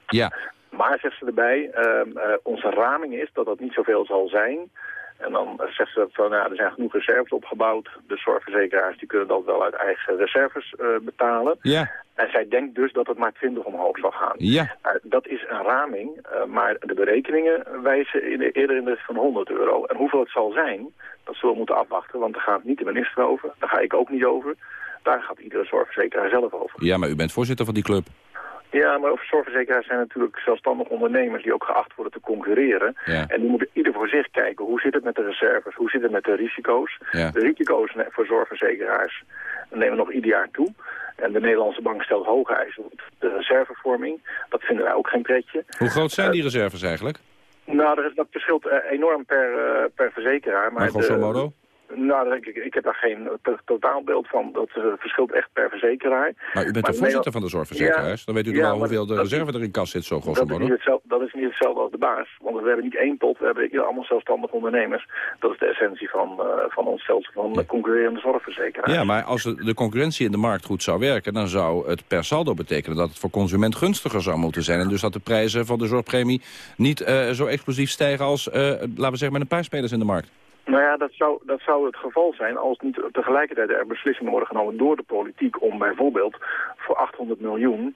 Ja. Maar, zegt ze erbij, uh, uh, onze raming is dat dat niet zoveel zal zijn... En dan zegt ze van, nou, er zijn genoeg reserves opgebouwd. De zorgverzekeraars die kunnen dat wel uit eigen reserves uh, betalen. Ja. En zij denkt dus dat het maar 20 omhoog zal gaan. Ja. Uh, dat is een raming, uh, maar de berekeningen wijzen in de, eerder in de richting van 100 euro. En hoeveel het zal zijn, dat zullen we moeten afwachten. Want daar gaat niet de minister over, daar ga ik ook niet over. Daar gaat iedere zorgverzekeraar zelf over. Ja, maar u bent voorzitter van die club. Ja, maar zorgverzekeraars zijn natuurlijk zelfstandig ondernemers die ook geacht worden te concurreren. En die moeten ieder voor zich kijken. Hoe zit het met de reserves? Hoe zit het met de risico's? De risico's voor zorgverzekeraars nemen nog ieder jaar toe. En de Nederlandse bank stelt hoge eisen op de reservevorming. Dat vinden wij ook geen pretje. Hoe groot zijn die reserves eigenlijk? Nou, dat verschilt eh, enorm per, uh, per verzekeraar. Maar, maar grosso modo? Nou, ik, ik heb daar geen totaalbeeld van. Dat uh, verschilt echt per verzekeraar. Maar u bent de voorzitter van de zorgverzekeraars. Dan weet u ja, wel hoeveel de reserve er in kas zit, zo grosso modo. Dat is, niet dat is niet hetzelfde als de baas. Want we hebben niet één pot, we hebben hier allemaal zelfstandige ondernemers. Dat is de essentie van, uh, van ons stelsel van ja. concurrerende zorgverzekeraars. Ja, maar als de concurrentie in de markt goed zou werken... dan zou het per saldo betekenen dat het voor consument gunstiger zou moeten zijn. En dus dat de prijzen van de zorgpremie niet uh, zo explosief stijgen als, laten we zeggen, met een paar spelers in de markt. Nou ja, dat zou, dat zou het geval zijn als niet tegelijkertijd er beslissingen worden genomen door de politiek om bijvoorbeeld voor 800 miljoen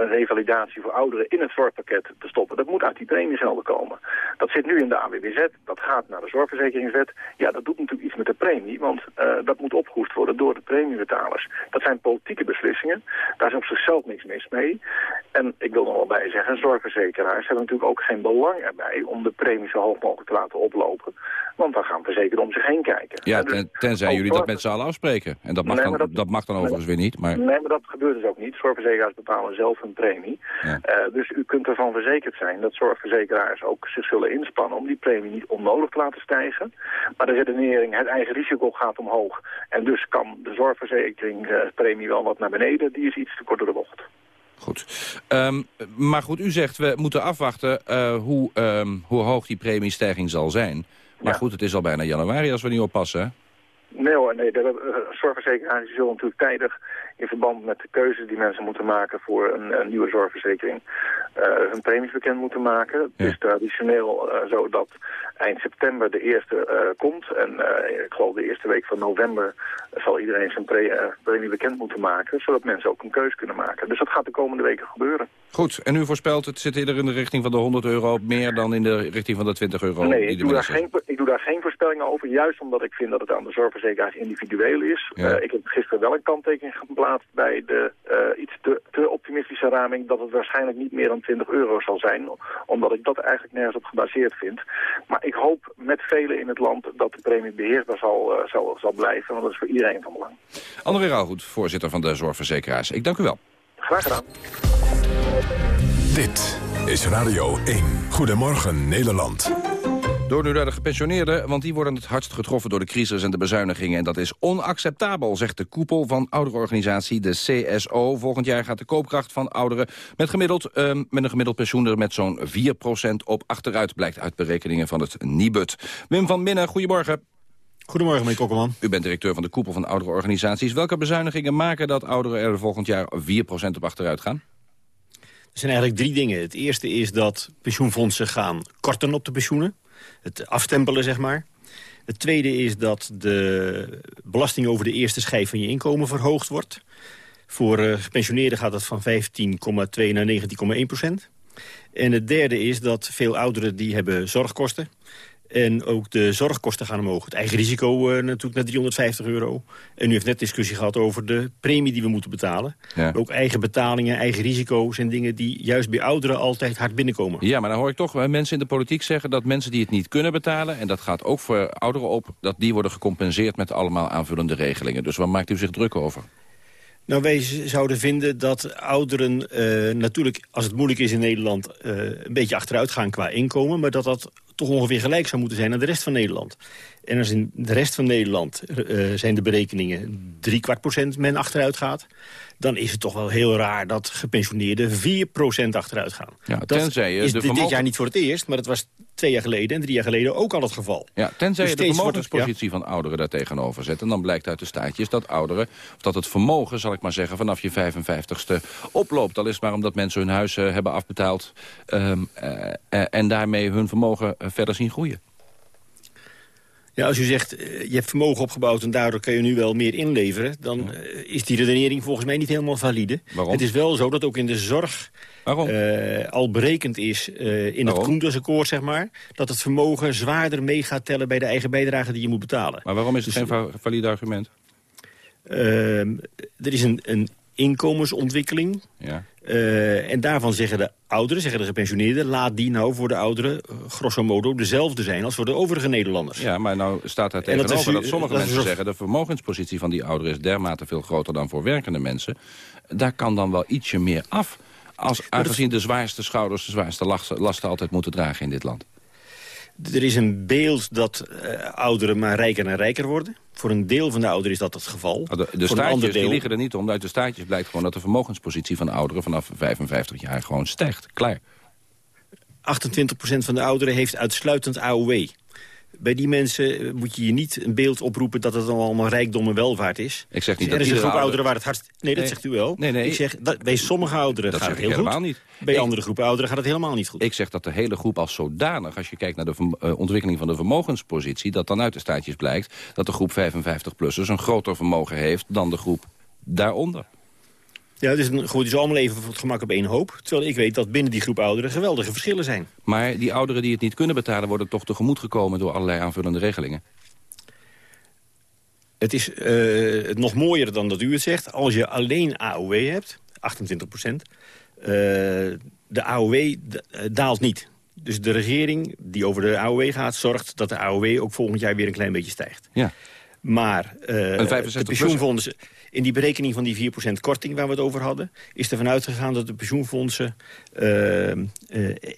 een revalidatie voor ouderen in het zorgpakket te stoppen. Dat moet uit die premiegelden komen. Dat zit nu in de AWBZ, dat gaat naar de zorgverzekeringswet. Ja, dat doet natuurlijk iets met de premie, want uh, dat moet opgehoest worden door de premiebetalers. Dat zijn politieke beslissingen, daar is op zichzelf niks mis mee. En ik wil nog wel bij zeggen, zorgverzekeraars hebben natuurlijk ook geen belang erbij om de premie zo hoog mogelijk te laten oplopen. Want dan gaan verzekerden om zich heen kijken. Ja, ten, tenzij jullie dat met z'n allen afspreken. En dat mag, dan, dat, dat, mag dan overigens weer niet. Maar... Nee, maar dat gebeurt dus ook niet. Zorgverzekeraars bepalen zelf hun premie. Ja. Uh, dus u kunt ervan verzekerd zijn dat zorgverzekeraars ook zich zullen inspannen... om die premie niet onnodig te laten stijgen. Maar de redenering, het eigen risico gaat omhoog. En dus kan de zorgverzekeringspremie wel wat naar beneden. Die is iets te kort door de bocht. Goed. Um, maar goed, u zegt we moeten afwachten uh, hoe, um, hoe hoog die premiestijging zal zijn. Maar goed, het is al bijna januari als we niet oppassen? Nee hoor, nee. De zorgverzekeraars zullen natuurlijk tijdig in verband met de keuzes die mensen moeten maken voor een, een nieuwe zorgverzekering uh, hun premies bekend moeten maken. Het is traditioneel uh, zo dat eind september de eerste uh, komt en ik geloof de eerste week van november zal iedereen zijn pre premie bekend moeten maken, zodat mensen ook een keuze kunnen maken. Dus dat gaat de komende weken gebeuren. Goed, en u voorspelt het zit eerder in de richting van de 100 euro meer dan in de richting van de 20 euro? Nee, ik doe, daar geen, ik doe daar geen voorspellingen over, juist omdat ik vind dat het aan de zorgverzekeraars individueel is. Ja. ik heb gisteren wel een kanttekening geplaatst bij de uh, iets te, te, optimistische raming dat het waarschijnlijk niet meer dan 20 euro zal zijn. Omdat ik dat eigenlijk nergens op gebaseerd vind. Maar ik hoop met velen in het land dat de premie beheersbaar zal, uh, zal, zal blijven. Want dat is voor iedereen van belang. André Rauwgoed, voorzitter van de Zorgverzekeraars. Ik dank u wel. Graag gedaan. Dit is Radio 1. Goedemorgen Nederland. Door nu naar de gepensioneerden, want die worden het hardst getroffen door de crisis en de bezuinigingen. En dat is onacceptabel, zegt de koepel van ouderorganisatie, de CSO. Volgend jaar gaat de koopkracht van ouderen met, gemiddeld, uh, met een gemiddeld pensioen er met zo'n 4% op achteruit, blijkt uit berekeningen van het Nibud. Wim van Minnen, goedemorgen. Goedemorgen, meneer Kokkelman. U bent directeur van de koepel van ouderorganisaties. Welke bezuinigingen maken dat ouderen er volgend jaar 4% op achteruit gaan? Er zijn eigenlijk drie dingen. Het eerste is dat pensioenfondsen gaan korten op de pensioenen het aftempelen, zeg maar. Het tweede is dat de belasting over de eerste schijf van je inkomen verhoogd wordt. Voor uh, gepensioneerden gaat dat van 15,2 naar 19,1 procent. En het derde is dat veel ouderen die hebben zorgkosten. En ook de zorgkosten gaan omhoog. Het eigen risico uh, natuurlijk naar 350 euro. En u heeft net discussie gehad over de premie die we moeten betalen. Ook eigen betalingen, eigen risico zijn dingen die juist bij ouderen altijd hard binnenkomen. Ja, maar dan hoor ik toch mensen in de politiek zeggen dat mensen die het niet kunnen betalen... en dat gaat ook voor ouderen op, dat die worden gecompenseerd met allemaal aanvullende regelingen. Dus waar maakt u zich druk over? Nou, wij zouden vinden dat ouderen uh, natuurlijk, als het moeilijk is in Nederland... Uh, een beetje achteruit gaan qua inkomen... maar dat dat toch ongeveer gelijk zou moeten zijn aan de rest van Nederland. En als in de rest van Nederland uh, zijn de berekeningen drie kwart procent men achteruit gaat... dan is het toch wel heel raar dat gepensioneerden 4 procent achteruit gaan. Ja, tenzij is dit jaar niet voor het eerst, maar het was twee jaar geleden en drie jaar geleden ook al het geval. Ja, tenzij dus je de vermogenspositie van ouderen daar tegenover zet. En dan blijkt uit de staatjes dat ouderen, of dat het vermogen, zal ik maar zeggen, vanaf je 55ste oploopt. Al is maar omdat mensen hun huis uh, hebben afbetaald um, uh, en daarmee hun vermogen verder zien groeien. Ja, als u zegt, je hebt vermogen opgebouwd en daardoor kan je nu wel meer inleveren... dan is die redenering volgens mij niet helemaal valide. Waarom? Het is wel zo dat ook in de zorg uh, al berekend is uh, in het Koendersakkoord, zeg maar... dat het vermogen zwaarder mee gaat tellen bij de eigen bijdrage die je moet betalen. Maar waarom is het dus, geen valide argument? Uh, er is een, een inkomensontwikkeling. Ja. Uh, en daarvan zeggen de ouderen, zeggen de gepensioneerden... laat die nou voor de ouderen uh, grosso modo dezelfde zijn als voor de overige Nederlanders. Ja, maar nou staat daar tegenover dat, dat, sommige dat mensen zeggen... de vermogenspositie van die ouderen is dermate veel groter dan voor werkende mensen. Daar kan dan wel ietsje meer af... Als, aangezien de zwaarste schouders de zwaarste lasten altijd moeten dragen in dit land. Er is een beeld dat uh, ouderen maar rijker en rijker worden. Voor een deel van de ouderen is dat het geval. De, de staatjes deel... liggen er niet om. Uit de staatjes blijkt gewoon dat de vermogenspositie van ouderen... vanaf 55 jaar gewoon stijgt. Klaar. 28% van de ouderen heeft uitsluitend AOW bij die mensen eh, moet je je niet een beeld oproepen... dat het allemaal rijkdom en welvaart is. Ik zeg niet er dat is een groep ouderen waar het hardst... Nee, dat zegt u wel. Nee, nee, ik zeg, dat, bij sommige ouderen gaat het heel helemaal goed. Niet. Bij andere groepen ouderen gaat het helemaal niet goed. Ik zeg dat de hele groep als zodanig... als je kijkt naar de uh, ontwikkeling van de vermogenspositie... dat dan uit de staatjes blijkt dat de groep 55-plussers... een groter vermogen heeft dan de groep daaronder. Ja, het is een, goed, is allemaal even voor het gemak op één hoop. Terwijl ik weet dat binnen die groep ouderen geweldige verschillen zijn. Maar die ouderen die het niet kunnen betalen... worden toch tegemoet gekomen door allerlei aanvullende regelingen? Het is uh, nog mooier dan dat u het zegt. Als je alleen AOW hebt, 28 procent... Uh, de AOW eh, daalt niet. Dus de regering die over de AOW gaat... zorgt dat de AOW ook volgend jaar weer een klein beetje stijgt. Ja. Maar uh, de pensioenfondsen... In die berekening van die 4% korting waar we het over hadden... is er vanuit gegaan dat de pensioenfondsen uh, uh,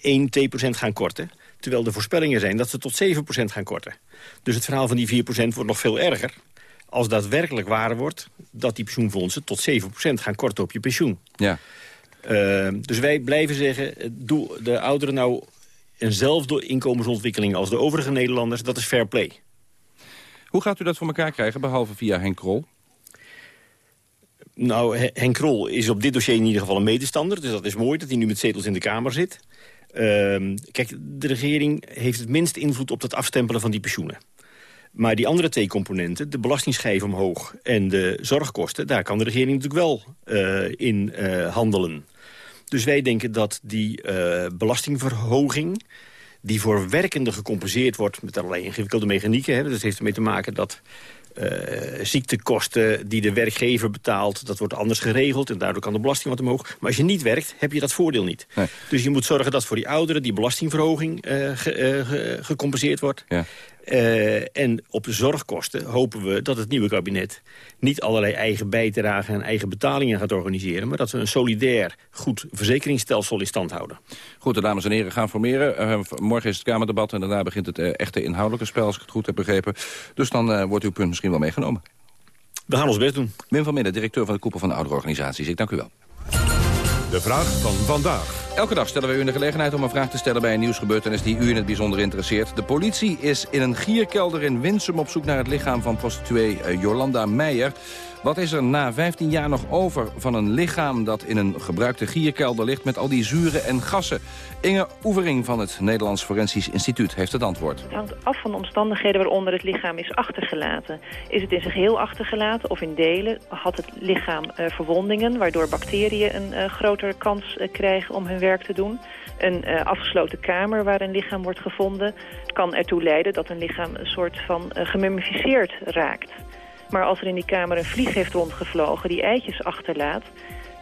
1, 2% gaan korten. Terwijl de voorspellingen zijn dat ze tot 7% gaan korten. Dus het verhaal van die 4% wordt nog veel erger als daadwerkelijk waar wordt dat die pensioenfondsen tot 7% gaan korten op je pensioen. Ja. Uh, dus wij blijven zeggen, doe de ouderen nou eenzelfde inkomensontwikkeling als de overige Nederlanders. Dat is fair play. Hoe gaat u dat voor elkaar krijgen, behalve via Henk Krol? Nou, Henk Krol is op dit dossier in ieder geval een medestander. Dus dat is mooi dat hij nu met zetels in de Kamer zit. Uh, kijk, de regering heeft het minst invloed op het afstempelen van die pensioenen. Maar die andere twee componenten, de belastingschijf omhoog en de zorgkosten... daar kan de regering natuurlijk wel uh, in uh, handelen. Dus wij denken dat die uh, belastingverhoging die voor werkenden gecompenseerd wordt... met allerlei ingewikkelde mechanieken. Hè. Dat heeft ermee te maken dat uh, ziektekosten die de werkgever betaalt... dat wordt anders geregeld en daardoor kan de belasting wat omhoog. Maar als je niet werkt, heb je dat voordeel niet. Nee. Dus je moet zorgen dat voor die ouderen die belastingverhoging uh, ge, uh, ge, gecompenseerd wordt. Ja. Uh, en op de zorgkosten hopen we dat het nieuwe kabinet... niet allerlei eigen bijdragen en eigen betalingen gaat organiseren... maar dat we een solidair, goed verzekeringsstelsel in stand houden. Goed, de dames en heren gaan formeren. Uh, morgen is het Kamerdebat en daarna begint het uh, echte inhoudelijke spel... als ik het goed heb begrepen. Dus dan wordt uw punt misschien wel meegenomen. We gaan ons best doen. Wim van Midden, directeur van de koepel van de ouderorganisaties. Ik dank u wel. De vraag van vandaag. Elke dag stellen we u de gelegenheid om een vraag te stellen bij een nieuwsgebeurtenis die u in het bijzonder interesseert. De politie is in een gierkelder in Winsum op zoek naar het lichaam van prostituee Jolanda Meijer. Wat is er na 15 jaar nog over van een lichaam dat in een gebruikte gierkelder ligt met al die zuren en gassen? Inge Oevering van het Nederlands Forensisch Instituut heeft het antwoord. Het hangt af van de omstandigheden waaronder het lichaam is achtergelaten. Is het in zijn geheel achtergelaten of in delen? Had het lichaam uh, verwondingen waardoor bacteriën een uh, grotere kans uh, krijgen om hun werk te doen? Een afgesloten kamer waar een lichaam wordt gevonden kan ertoe leiden dat een lichaam een soort van gemummificeerd raakt. Maar als er in die kamer een vlieg heeft rondgevlogen die eitjes achterlaat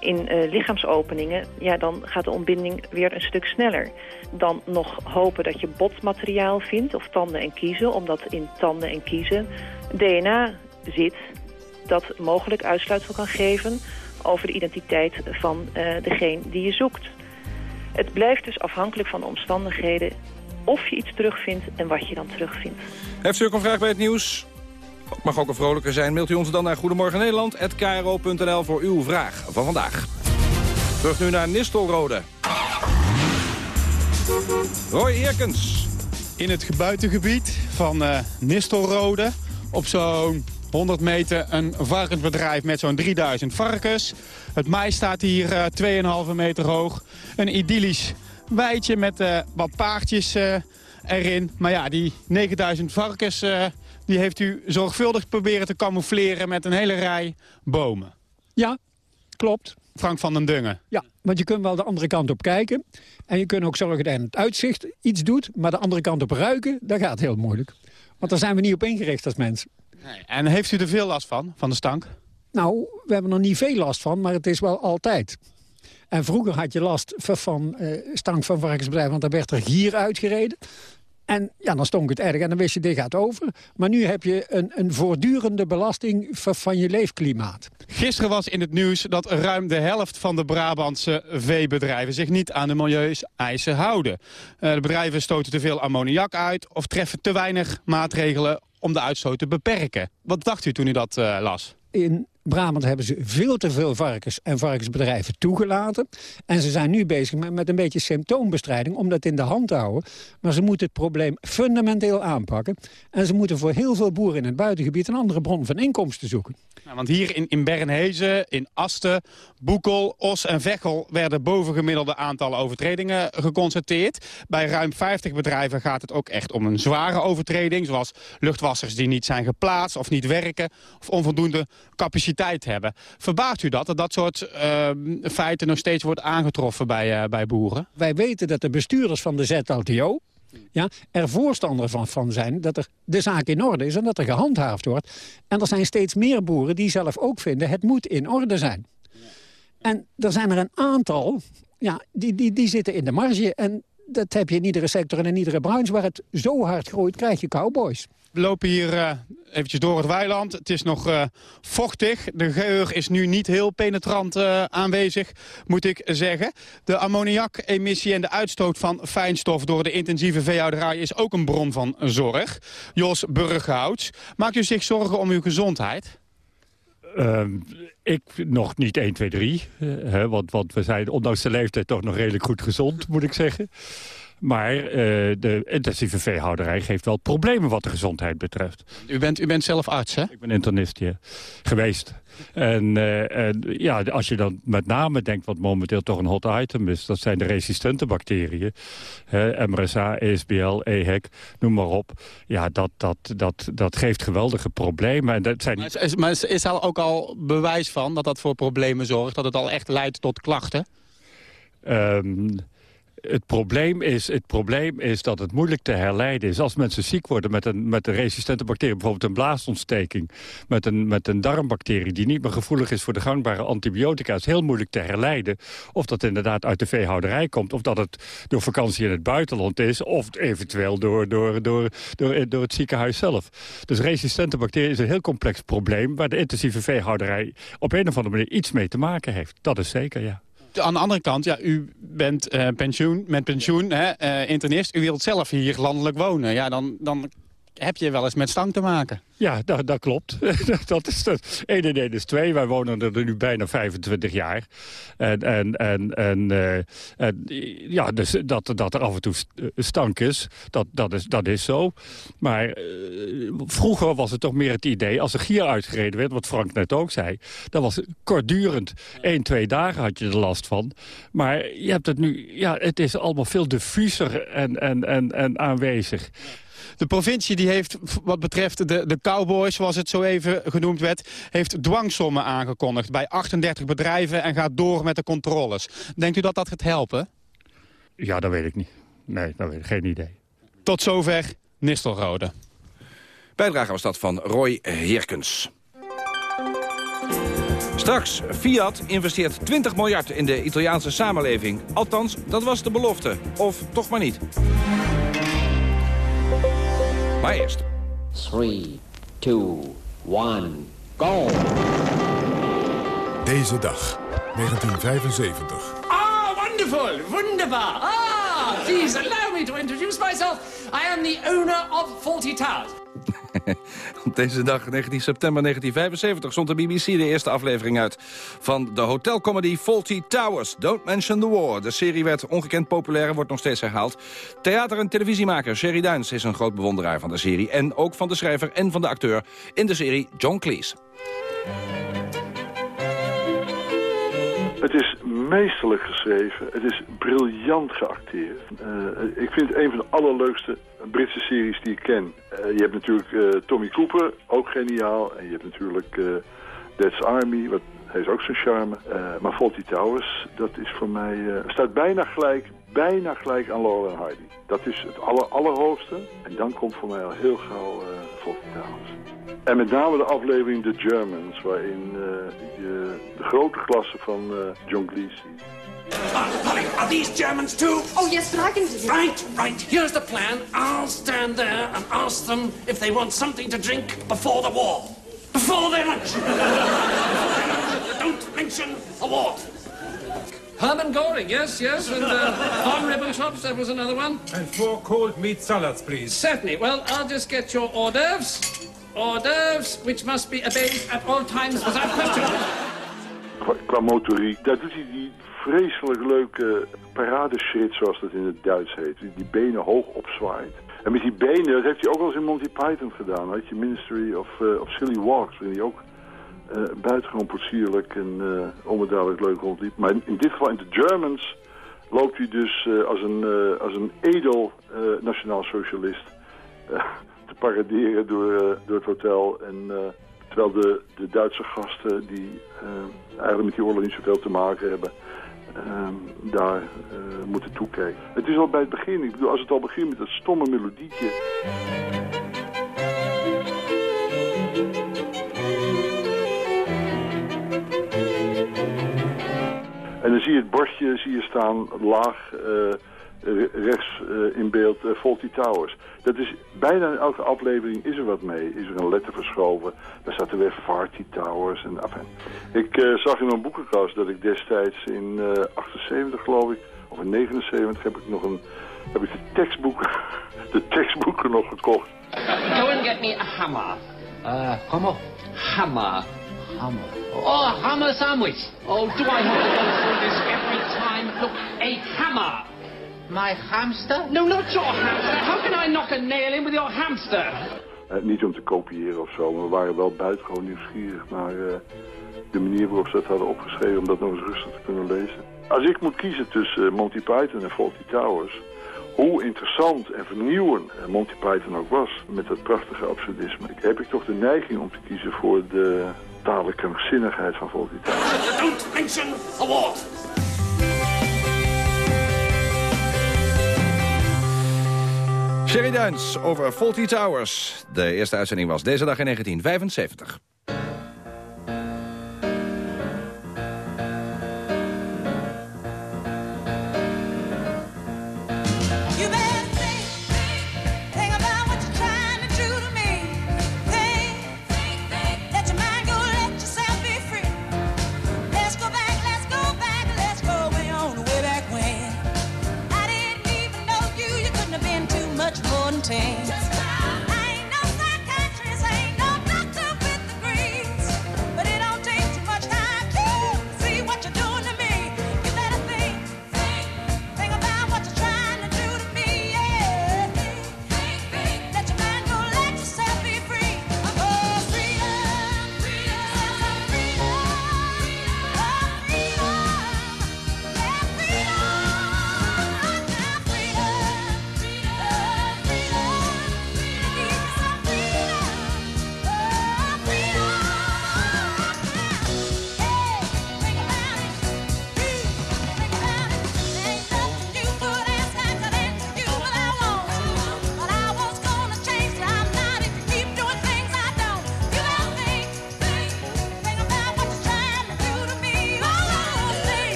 in uh, lichaamsopeningen, ja, dan gaat de ontbinding weer een stuk sneller. Dan nog hopen dat je botmateriaal vindt, of tanden en kiezen, omdat in tanden en kiezen DNA zit dat mogelijk uitsluitsel kan geven over de identiteit van uh, degene die je zoekt. Het blijft dus afhankelijk van de omstandigheden of je iets terugvindt en wat je dan terugvindt. Heeft u ook een vraag bij het nieuws? Mag ook een vrolijker zijn. Mailt u ons dan naar Goedemorgen Nederland@kro.nl voor uw vraag van vandaag. Terug nu naar Nistelrode. Roy Eerkens. In het buitengebied van uh, Nistelrode, op zo'n 100 meter een varkensbedrijf met zo'n 3000 varkens. Het mais staat hier uh, 2,5 meter hoog. Een idyllisch weidje met uh, wat paardjes erin. Maar ja, die 9000 varkens die heeft u zorgvuldig proberen te camoufleren met een hele rij bomen. Ja, klopt. Frank van den Dungen. Ja, want je kunt wel de andere kant op kijken. En je kunt ook zorgen dat het uitzicht iets doet. Maar de andere kant op ruiken, dat gaat heel moeilijk. Want daar zijn we niet op ingericht als mensen. Nee. En heeft u er veel last van, van de stank? Nou, we hebben er niet veel last van, maar het is wel altijd. En vroeger had je last van uh, stank van varkensbedrijven, want daar werd er gier uitgereden. En ja, dan stonk het erg en dan wist je, dit gaat over. Maar nu heb je een, een voortdurende belasting van je leefklimaat. Gisteren was in het nieuws dat ruim de helft van de Brabantse veebedrijven... zich niet aan de milieueisen houden. Uh, de bedrijven stoten te veel ammoniak uit... of treffen te weinig maatregelen om de uitstoot te beperken. Wat dacht u toen u dat uh, las? In Brabant hebben ze veel te veel varkens en varkensbedrijven toegelaten. En ze zijn nu bezig met, een beetje symptoombestrijding om dat in de hand te houden. Maar ze moeten het probleem fundamenteel aanpakken. En ze moeten voor heel veel boeren in het buitengebied een andere bron van inkomsten zoeken. Nou, want hier in, in Bernhezen, in Asten, Boekel, Os en Veghel... werden bovengemiddelde aantallen overtredingen geconstateerd. Bij ruim 50 bedrijven gaat het ook echt om een zware overtreding... zoals luchtwassers die niet zijn geplaatst of niet werken... of onvoldoende capaciteit hebben. Verbaast u dat, dat dat soort uh, feiten nog steeds wordt aangetroffen bij, uh, bij boeren? Wij weten dat de bestuurders van de ZLTO ja, er voorstander van, van zijn dat er de zaak in orde is en dat er gehandhaafd wordt. En er zijn steeds meer boeren die zelf ook vinden het moet in orde zijn. En er zijn er een aantal, ja, die, die, die zitten in de marge. En dat heb je in iedere sector en in iedere branche. Waar het zo hard groeit, krijg je cowboys. We lopen hier uh, eventjes door het weiland. Het is nog uh, vochtig. De geur is nu niet heel penetrant uh, aanwezig, moet ik zeggen. De ammoniakemissie en de uitstoot van fijnstof door de intensieve veehouderij is ook een bron van zorg. Jos Burghouts, maakt u zich zorgen om uw gezondheid? Uh, ik nog niet 1, 2, 3. Hè, want, want we zijn ondanks de leeftijd toch nog redelijk goed gezond, moet ik zeggen. Maar uh, de intensieve veehouderij geeft wel problemen wat de gezondheid betreft. U bent, u bent zelf arts, hè? Ik ben internist, ja. Geweest. En, uh, en, ja, als je dan met name denkt wat momenteel toch een hot item is... dat zijn de resistente bacteriën. Hè, MRSA, ESBL, EHEC, noem maar op. Ja, dat, dat, dat, dat geeft geweldige problemen. En dat zijn maar, is, maar is er ook al bewijs van dat dat voor problemen zorgt? Dat het al echt leidt tot klachten? Um, het probleem, is, het probleem is dat het moeilijk te herleiden is. Als mensen ziek worden met een, met resistente bacterie... bijvoorbeeld een blaasontsteking... Met een, met een darmbacterie die niet meer gevoelig is voor de gangbare antibiotica... is heel moeilijk te herleiden of dat inderdaad uit de veehouderij komt... of dat het door vakantie in het buitenland is... of eventueel door, door, door, door, door het ziekenhuis zelf. Dus resistente bacterie is een heel complex probleem... waar de intensieve veehouderij op een of andere manier iets mee te maken heeft. Dat is zeker, ja aan de andere kant, ja, u bent uh, pensioen, met pensioen, hè, uh, internist. U wilt zelf hier landelijk wonen. Ja, dan, dan heb je wel eens met stang te maken. Ja, dat, dat klopt. dat is dat. 1 en 1 is 2. Wij wonen er nu bijna 25 jaar. En, en, en, uh, en ja, dus dat, dat er af en toe stank is, dat, dat, is, dat is zo. Maar uh, vroeger was het toch meer het idee, als er gier uitgereden werd, wat Frank net ook zei, dat was kortdurend. 1, 2 dagen had je er last van. Maar je hebt het nu, ja, het is allemaal veel diffuser en, en, en, en aanwezig. De provincie die heeft, wat betreft de, de cowboys, zoals het zo even genoemd werd... heeft dwangsommen aangekondigd bij 38 bedrijven en gaat door met de controles. Denkt u dat dat gaat helpen? Ja, dat weet ik niet. Nee, dat weet ik. Geen idee. Tot zover Nistelrode. Bijdrage was dat van Roy Heerkens. Straks, Fiat investeert 20 miljard in de Italiaanse samenleving. Althans, dat was de belofte. Of toch maar niet. Maar eerst. 3, 2, 1, go! Deze dag, 1975. Ah, wonderful! Wunderbar! Ah, please allow me to introduce myself. I am the owner of 40 Towers. Op deze dag, 19 september 1975, zond de BBC de eerste aflevering uit... van de hotelcomedy Faulty Towers, Don't Mention the War. De serie werd ongekend populair en wordt nog steeds herhaald. Theater- en televisiemaker Sherry Duins is een groot bewonderaar van de serie... en ook van de schrijver en van de acteur in de serie John Cleese. Het is meesterlijk geschreven. Het is briljant geacteerd. Uh, ik vind het een van de allerleukste Britse series die ik ken. Uh, je hebt natuurlijk uh, Tommy Cooper, ook geniaal. En je hebt natuurlijk That's Army, wat heeft ook zijn charme. maar Fawlty Towers, dat is voor mij, staat bijna gelijk, bijna gelijk aan Laurel en Hardy. Dat is het aller, allerhoogste. En dan komt voor mij al heel gauw uh, Fawlty Towers. En met name de aflevering The Germans, waarin uh, de grote klasse van uh, John Cleese. Uh, Polly, are these Germans too? Oh, yes, but I can do it. Right, right. Here's the plan. I'll stand there and ask them if they want something to drink before the war. Before their lunch. Don't mention a war. Herman Goring, yes, yes, and uh, von Ribbentrop, that was another one. And four cold meat salads, please. Certainly. Well, I'll just get your hors d'oeuvres. Hors d'oeuvres, which must be obeyed at all times without question. Qua, qua motoriek, daar doet hij die vreselijk leuke paradeshit, zoals dat in het Duits heet. Die, benen hoog opzwaait. En met die benen, dat heeft hij ook wel eens in Monty Python gedaan. Weet je, Ministry of, uh, of Silly Walks, waarin hij ook uh, buitengewoon potsierlijk en uh, onbeduidelijk leuk rondliep. Maar in, dit geval, in de Germans, loopt hij dus als, een, als een edel nationaal socialist te paraderen door, door het hotel. En, terwijl de, de Duitse gasten, die eigenlijk met die oorlog niet zoveel te maken hebben, daar moeten toekijken. Het is al bij het begin, ik bedoel, als het al begint met dat stomme melodietje... En dan zie je het bordje zie je staan laag uh, rechts uh, in beeld uh, Faulty Towers. Dat is bijna in elke aflevering is er wat mee. Is er een letter verschoven. Daar staat er weer Farty Towers. En, enfin. Ik zag in mijn boekenkast dat ik destijds in 78 geloof ik, of in 79 heb ik nog een, heb ik de tekstboeken, de tekstboeken nog gekocht. Go and get me a hammer. Uh, hammer? Hammer. Hammer. Oh, a hammer sandwich. Oh, do I have to go through this every time? Look, a hammer. My hamster? No, not your hamster. How can I knock a nail in with your hamster? Uh, niet om te kopiëren of zo, maar we waren wel buitengewoon nieuwsgierig naar uh, de manier waarop ze dat hadden opgeschreven om dat nog eens rustig te kunnen lezen. Als ik moet kiezen tussen uh, Monty Python en Fawlty Towers, hoe interessant en vernieuwend Monty Python ook was met dat prachtige absurdisme, heb ik toch de neiging om te kiezen voor de totale krankzinnigheid van Volkswagen. Don't mention award. Sherry Duins over Faulty Towers. De eerste uitzending was deze dag in 1975.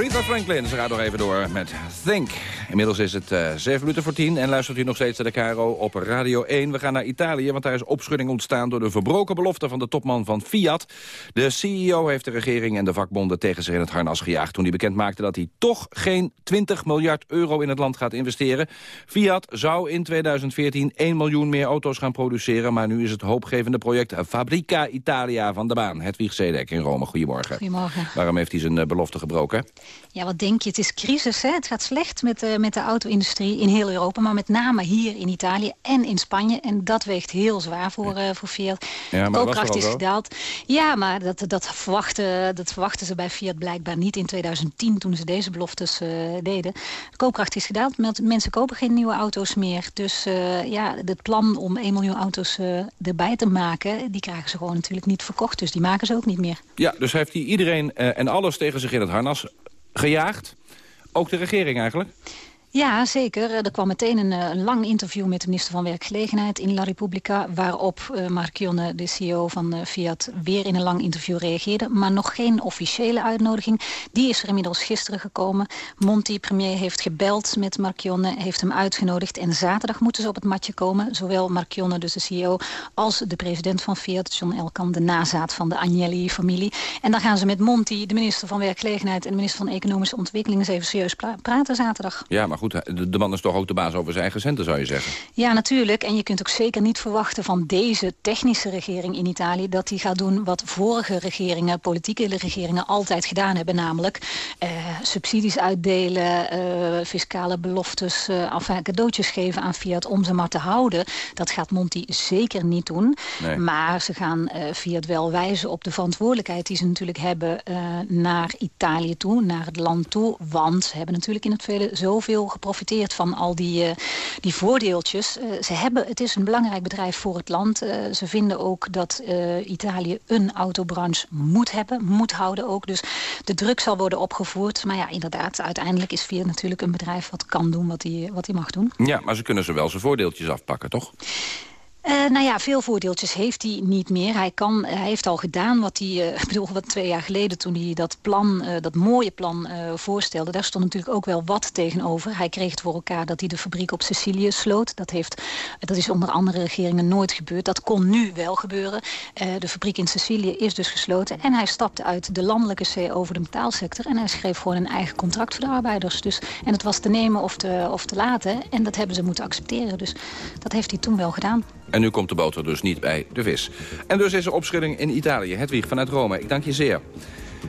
Aretha Franklin, ze gaat nog even door met Think. Inmiddels is het uh, eh, 7 minuten voor 10 en luistert u nog steeds naar de Caro op Radio 1. We gaan naar Italië, want daar is opschudding ontstaan... door de verbroken belofte van de topman van Fiat. De CEO heeft de regering en de vakbonden tegen zich in het harnas gejaagd... toen hij bekend maakte dat hij toch geen 20 miljard euro in het land gaat investeren. Fiat zou in 2014 1 miljoen meer auto's gaan produceren... maar nu is het hoopgevende project Fabrica Italia van de baan. Hedwig Zedek in Rome, goedemorgen. Goedemorgen. Waarom heeft hij zijn eh, belofte gebroken? Ja, wat denk je? Het is crisis, hè? Het gaat slecht met, uh, met de auto-industrie in heel Europa. Maar met name hier in Italië en in Spanje. En dat weegt heel zwaar voor, uh, voor Fiat. Ja, de koopkracht is gedaald. Ja, maar dat, dat, verwachten, dat verwachten ze bij Fiat blijkbaar niet in 2010... toen ze deze beloftes uh, deden. De koopkracht is gedaald. Mensen kopen geen nieuwe auto's meer. Dus uh, ja, het plan om 1 miljoen auto's erbij te maken... die krijgen ze gewoon natuurlijk niet verkocht. Dus die maken ze ook niet meer. Ja, dus heeft hij iedereen en alles tegen zich in het harnas gejaagd. Ook de regering eigenlijk? Ja, zeker. Er kwam meteen een, eh, een, lang interview met de minister van Werkgelegenheid in La Repubblica... waarop uh, de CEO van Fiat, weer in een lang interview reageerde. Maar nog geen officiële uitnodiging. Die is er inmiddels gisteren gekomen. Monti, premier, heeft gebeld met Marchionne, heeft hem uitgenodigd. En zaterdag moeten ze op het matje komen. Zowel Marchionne, dus de CEO, als de president van Fiat, John Elkan... de nazaat van de Agnelli-familie. En dan gaan ze met Monti, de minister van Werkgelegenheid... en de minister van Economische Ontwikkeling... eens even serieus praten zaterdag. Ja, maar goed, de man is toch ook de baas over zijn eigen centen, zou je zeggen? Ja, natuurlijk. En je kunt ook zeker niet verwachten van deze technische regering in Italië... dat die gaat doen wat vorige regeringen, politieke regeringen... altijd gedaan hebben, namelijk eh, subsidies uitdelen... Uh, fiscale beloftes, uh, enfin, cadeautjes geven aan Fiat om ze maar te houden. Dat gaat Monti zeker niet doen. Nee. Maar ze gaan uh, Fiat wel wijzen op de verantwoordelijkheid... die ze natuurlijk hebben naar Italië toe, naar het land toe. Want ze hebben natuurlijk in het vele zoveel geprofiteerd van al die, uh, die voordeeltjes. Uh, ze hebben, het is een belangrijk bedrijf voor het land. Uh, ze vinden ook dat Italië een autobranche moet hebben, moet houden ook. Dus de druk zal worden opgevoerd. Maar ja, inderdaad, uiteindelijk is Fiat natuurlijk een bedrijf... wat kan doen wat hij wat mag doen. Ja, maar ze kunnen ze wel zijn voordeeltjes afpakken, toch? Uh, nou ja, veel voordeeltjes heeft hij niet meer. Hij, kan, hij heeft al gedaan wat hij, uh, bedoel, wat twee jaar geleden toen hij dat plan, uh, dat mooie plan voorstelde. Daar stond natuurlijk ook wel wat tegenover. Hij kreeg het voor elkaar dat hij de fabriek op Sicilië sloot. Dat, heeft, dat is onder andere regeringen nooit gebeurd. Dat kon nu wel gebeuren. de fabriek in Sicilië is dus gesloten. En hij stapte uit de landelijke C over de metaalsector. En hij schreef gewoon een eigen contract voor de arbeiders. Dus, en het was te nemen of te, of te laten. En dat hebben ze moeten accepteren. Dus dat heeft hij toen wel gedaan. En nu komt de boter dus niet bij de vis. En dus is er opschudding in Italië. Hedwig vanuit Rome, ik dank je zeer.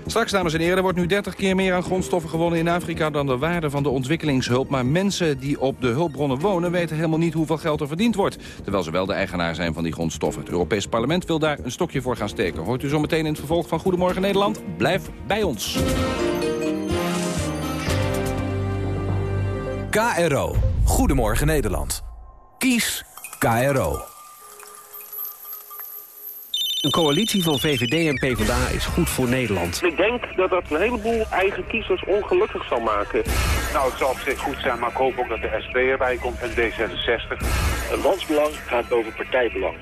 Straks, dames en heren, er wordt nu 30 keer meer aan grondstoffen gewonnen in Afrika... dan de waarde van de ontwikkelingshulp. Maar mensen die op de hulpbronnen wonen weten helemaal niet hoeveel geld er verdiend wordt. Terwijl ze wel de eigenaar zijn van die grondstoffen. Het Europees Parlement wil daar een stokje voor gaan steken. Hoort u zo meteen in het vervolg van Goedemorgen Nederland? Blijf bij ons. KRO. Goedemorgen Nederland. Kies KRO. Een coalitie van VVD en PvdA is goed voor Nederland. Ik denk dat dat een heleboel eigen kiezers ongelukkig zal maken. Nou, het zal op zich goed zijn, maar ik hoop ook dat de SP erbij komt en D66. Een landsbelang gaat over partijbelang.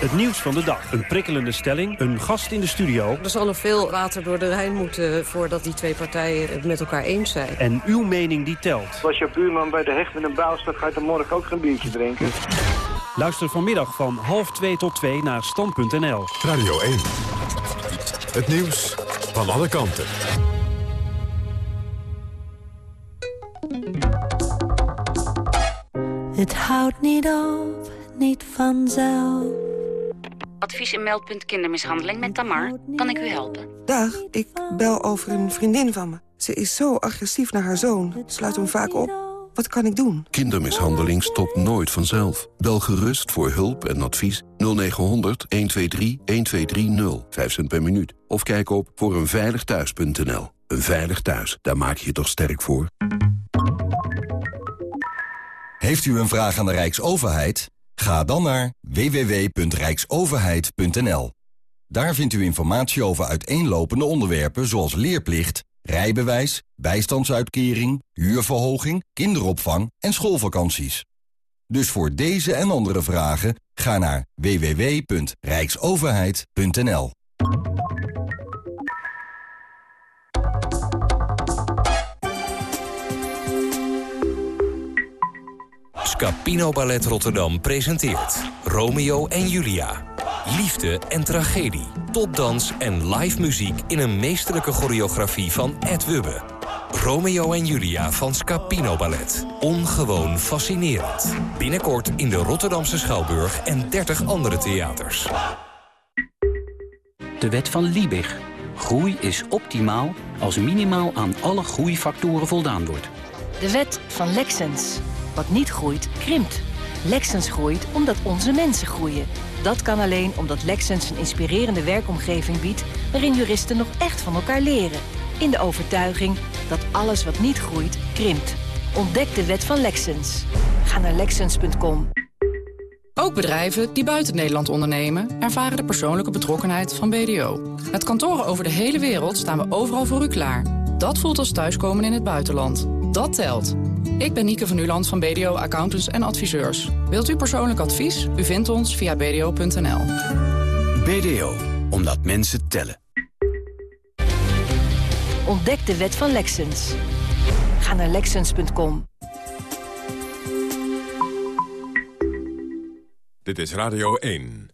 Het nieuws van de dag. Een prikkelende stelling, een gast in de studio. Er zal nog veel water door de Rijn moeten voordat die twee partijen het met elkaar eens zijn. En uw mening die telt. Als je buurman bij de hecht met een bouw staat, ga je dan morgen ook geen biertje drinken. Luister vanmiddag van half 2 tot 2 naar stand.nl. Radio 1. Het nieuws van alle kanten. Het houdt niet op, niet vanzelf. Advies en meldpunt kindermishandeling met Tamar. Kan ik u helpen? Dag, ik bel over een vriendin van me. Ze is zo agressief naar haar zoon. Sluit hem vaak op. Wat kan ik doen? Kindermishandeling stopt nooit vanzelf. Bel gerust voor hulp en advies 0900 123 1230. 5 cent per minuut. Of kijk op voor eenveiligthuis.nl. Een veilig thuis, daar maak je je toch sterk voor? Heeft u een vraag aan de Rijksoverheid? Ga dan naar www.rijksoverheid.nl. Daar vindt u informatie over uiteenlopende onderwerpen zoals leerplicht, rijbewijs, bijstandsuitkering, huurverhoging, kinderopvang en schoolvakanties. Dus voor deze en andere vragen ga naar www.rijksoverheid.nl. Scapino Ballet Rotterdam presenteert Romeo en Julia. Liefde en tragedie, topdans en live muziek in een meesterlijke choreografie van Ed Wubbe. Romeo en Julia van Scapino Ballet. Ongewoon fascinerend. Binnenkort in de Rotterdamse Schouwburg en 30 andere theaters. De wet van Liebig. Groei is optimaal als minimaal aan alle groeifactoren voldaan wordt. De wet van Lexens. Wat niet groeit, krimpt. Lexens groeit omdat onze mensen groeien. Dat kan alleen omdat Lexens een inspirerende werkomgeving biedt... waarin juristen nog echt van elkaar leren. In de overtuiging dat alles wat niet groeit, krimpt. Ontdek de wet van Lexens. Ga naar Lexens.com. Ook bedrijven die buiten Nederland ondernemen... ervaren de persoonlijke betrokkenheid van BDO. Met kantoren over de hele wereld staan we overal voor u klaar. Dat voelt als thuiskomen in het buitenland. Dat telt. Ik ben Nieke van Uland van BDO Accountants en Adviseurs. Wilt u persoonlijk advies? U vindt ons via bdo.nl. BDO, omdat mensen tellen. Ontdek de wet van Lexens. Ga naar Lexens.com. Dit is Radio 1.